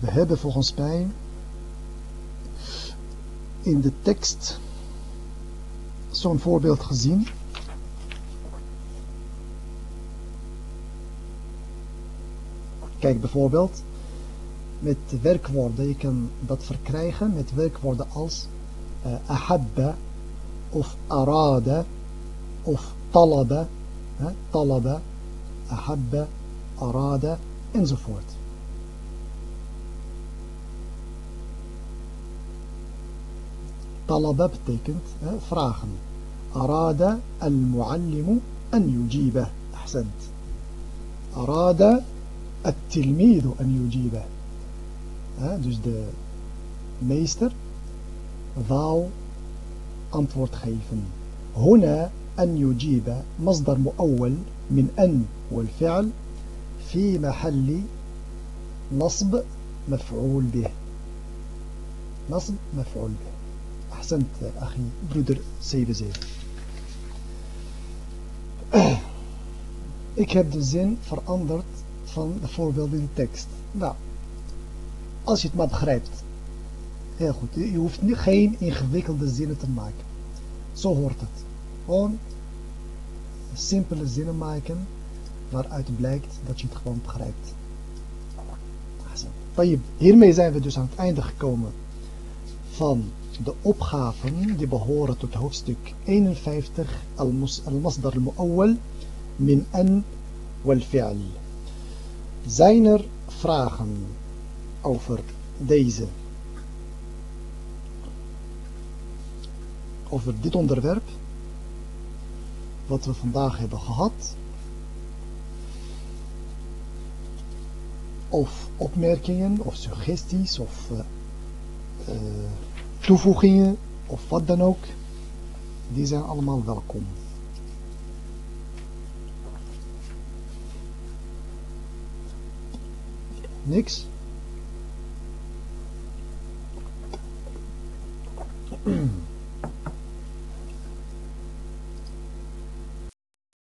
We hebben volgens mij in de tekst zo'n voorbeeld gezien. Kijk bijvoorbeeld met werkwoorden. Je kan dat verkrijgen met werkwoorden als uh, ahabba of arada of talaba. Hè, talaba, ahabba, arada enzovoort. Talaba betekent hè, vragen. Arada al-muallimu an yujiba. Ahsend. Arada التلميذ أن يجيبه. dus de meester wou antwoord geven هنا أن يجيب مصدر مؤول من أن والفعل في محل نصب مفعول به. نصب مفعول به. أحسنت أخي broeder 77 Ik heb de van de voorbeelden in de tekst. Nou, als je het maar begrijpt. Heel goed. Je hoeft niet, geen ingewikkelde zinnen te maken. Zo hoort het. Gewoon simpele zinnen maken waaruit blijkt dat je het gewoon begrijpt. Hiermee zijn we dus aan het einde gekomen van de opgaven die behoren tot hoofdstuk 51 al-masdar al-mu'awwal min an wal-fi'al. Zijn er vragen over deze? Over dit onderwerp wat we vandaag hebben gehad? Of opmerkingen of suggesties of uh, uh, toevoegingen of wat dan ook, die zijn allemaal welkom. Niks?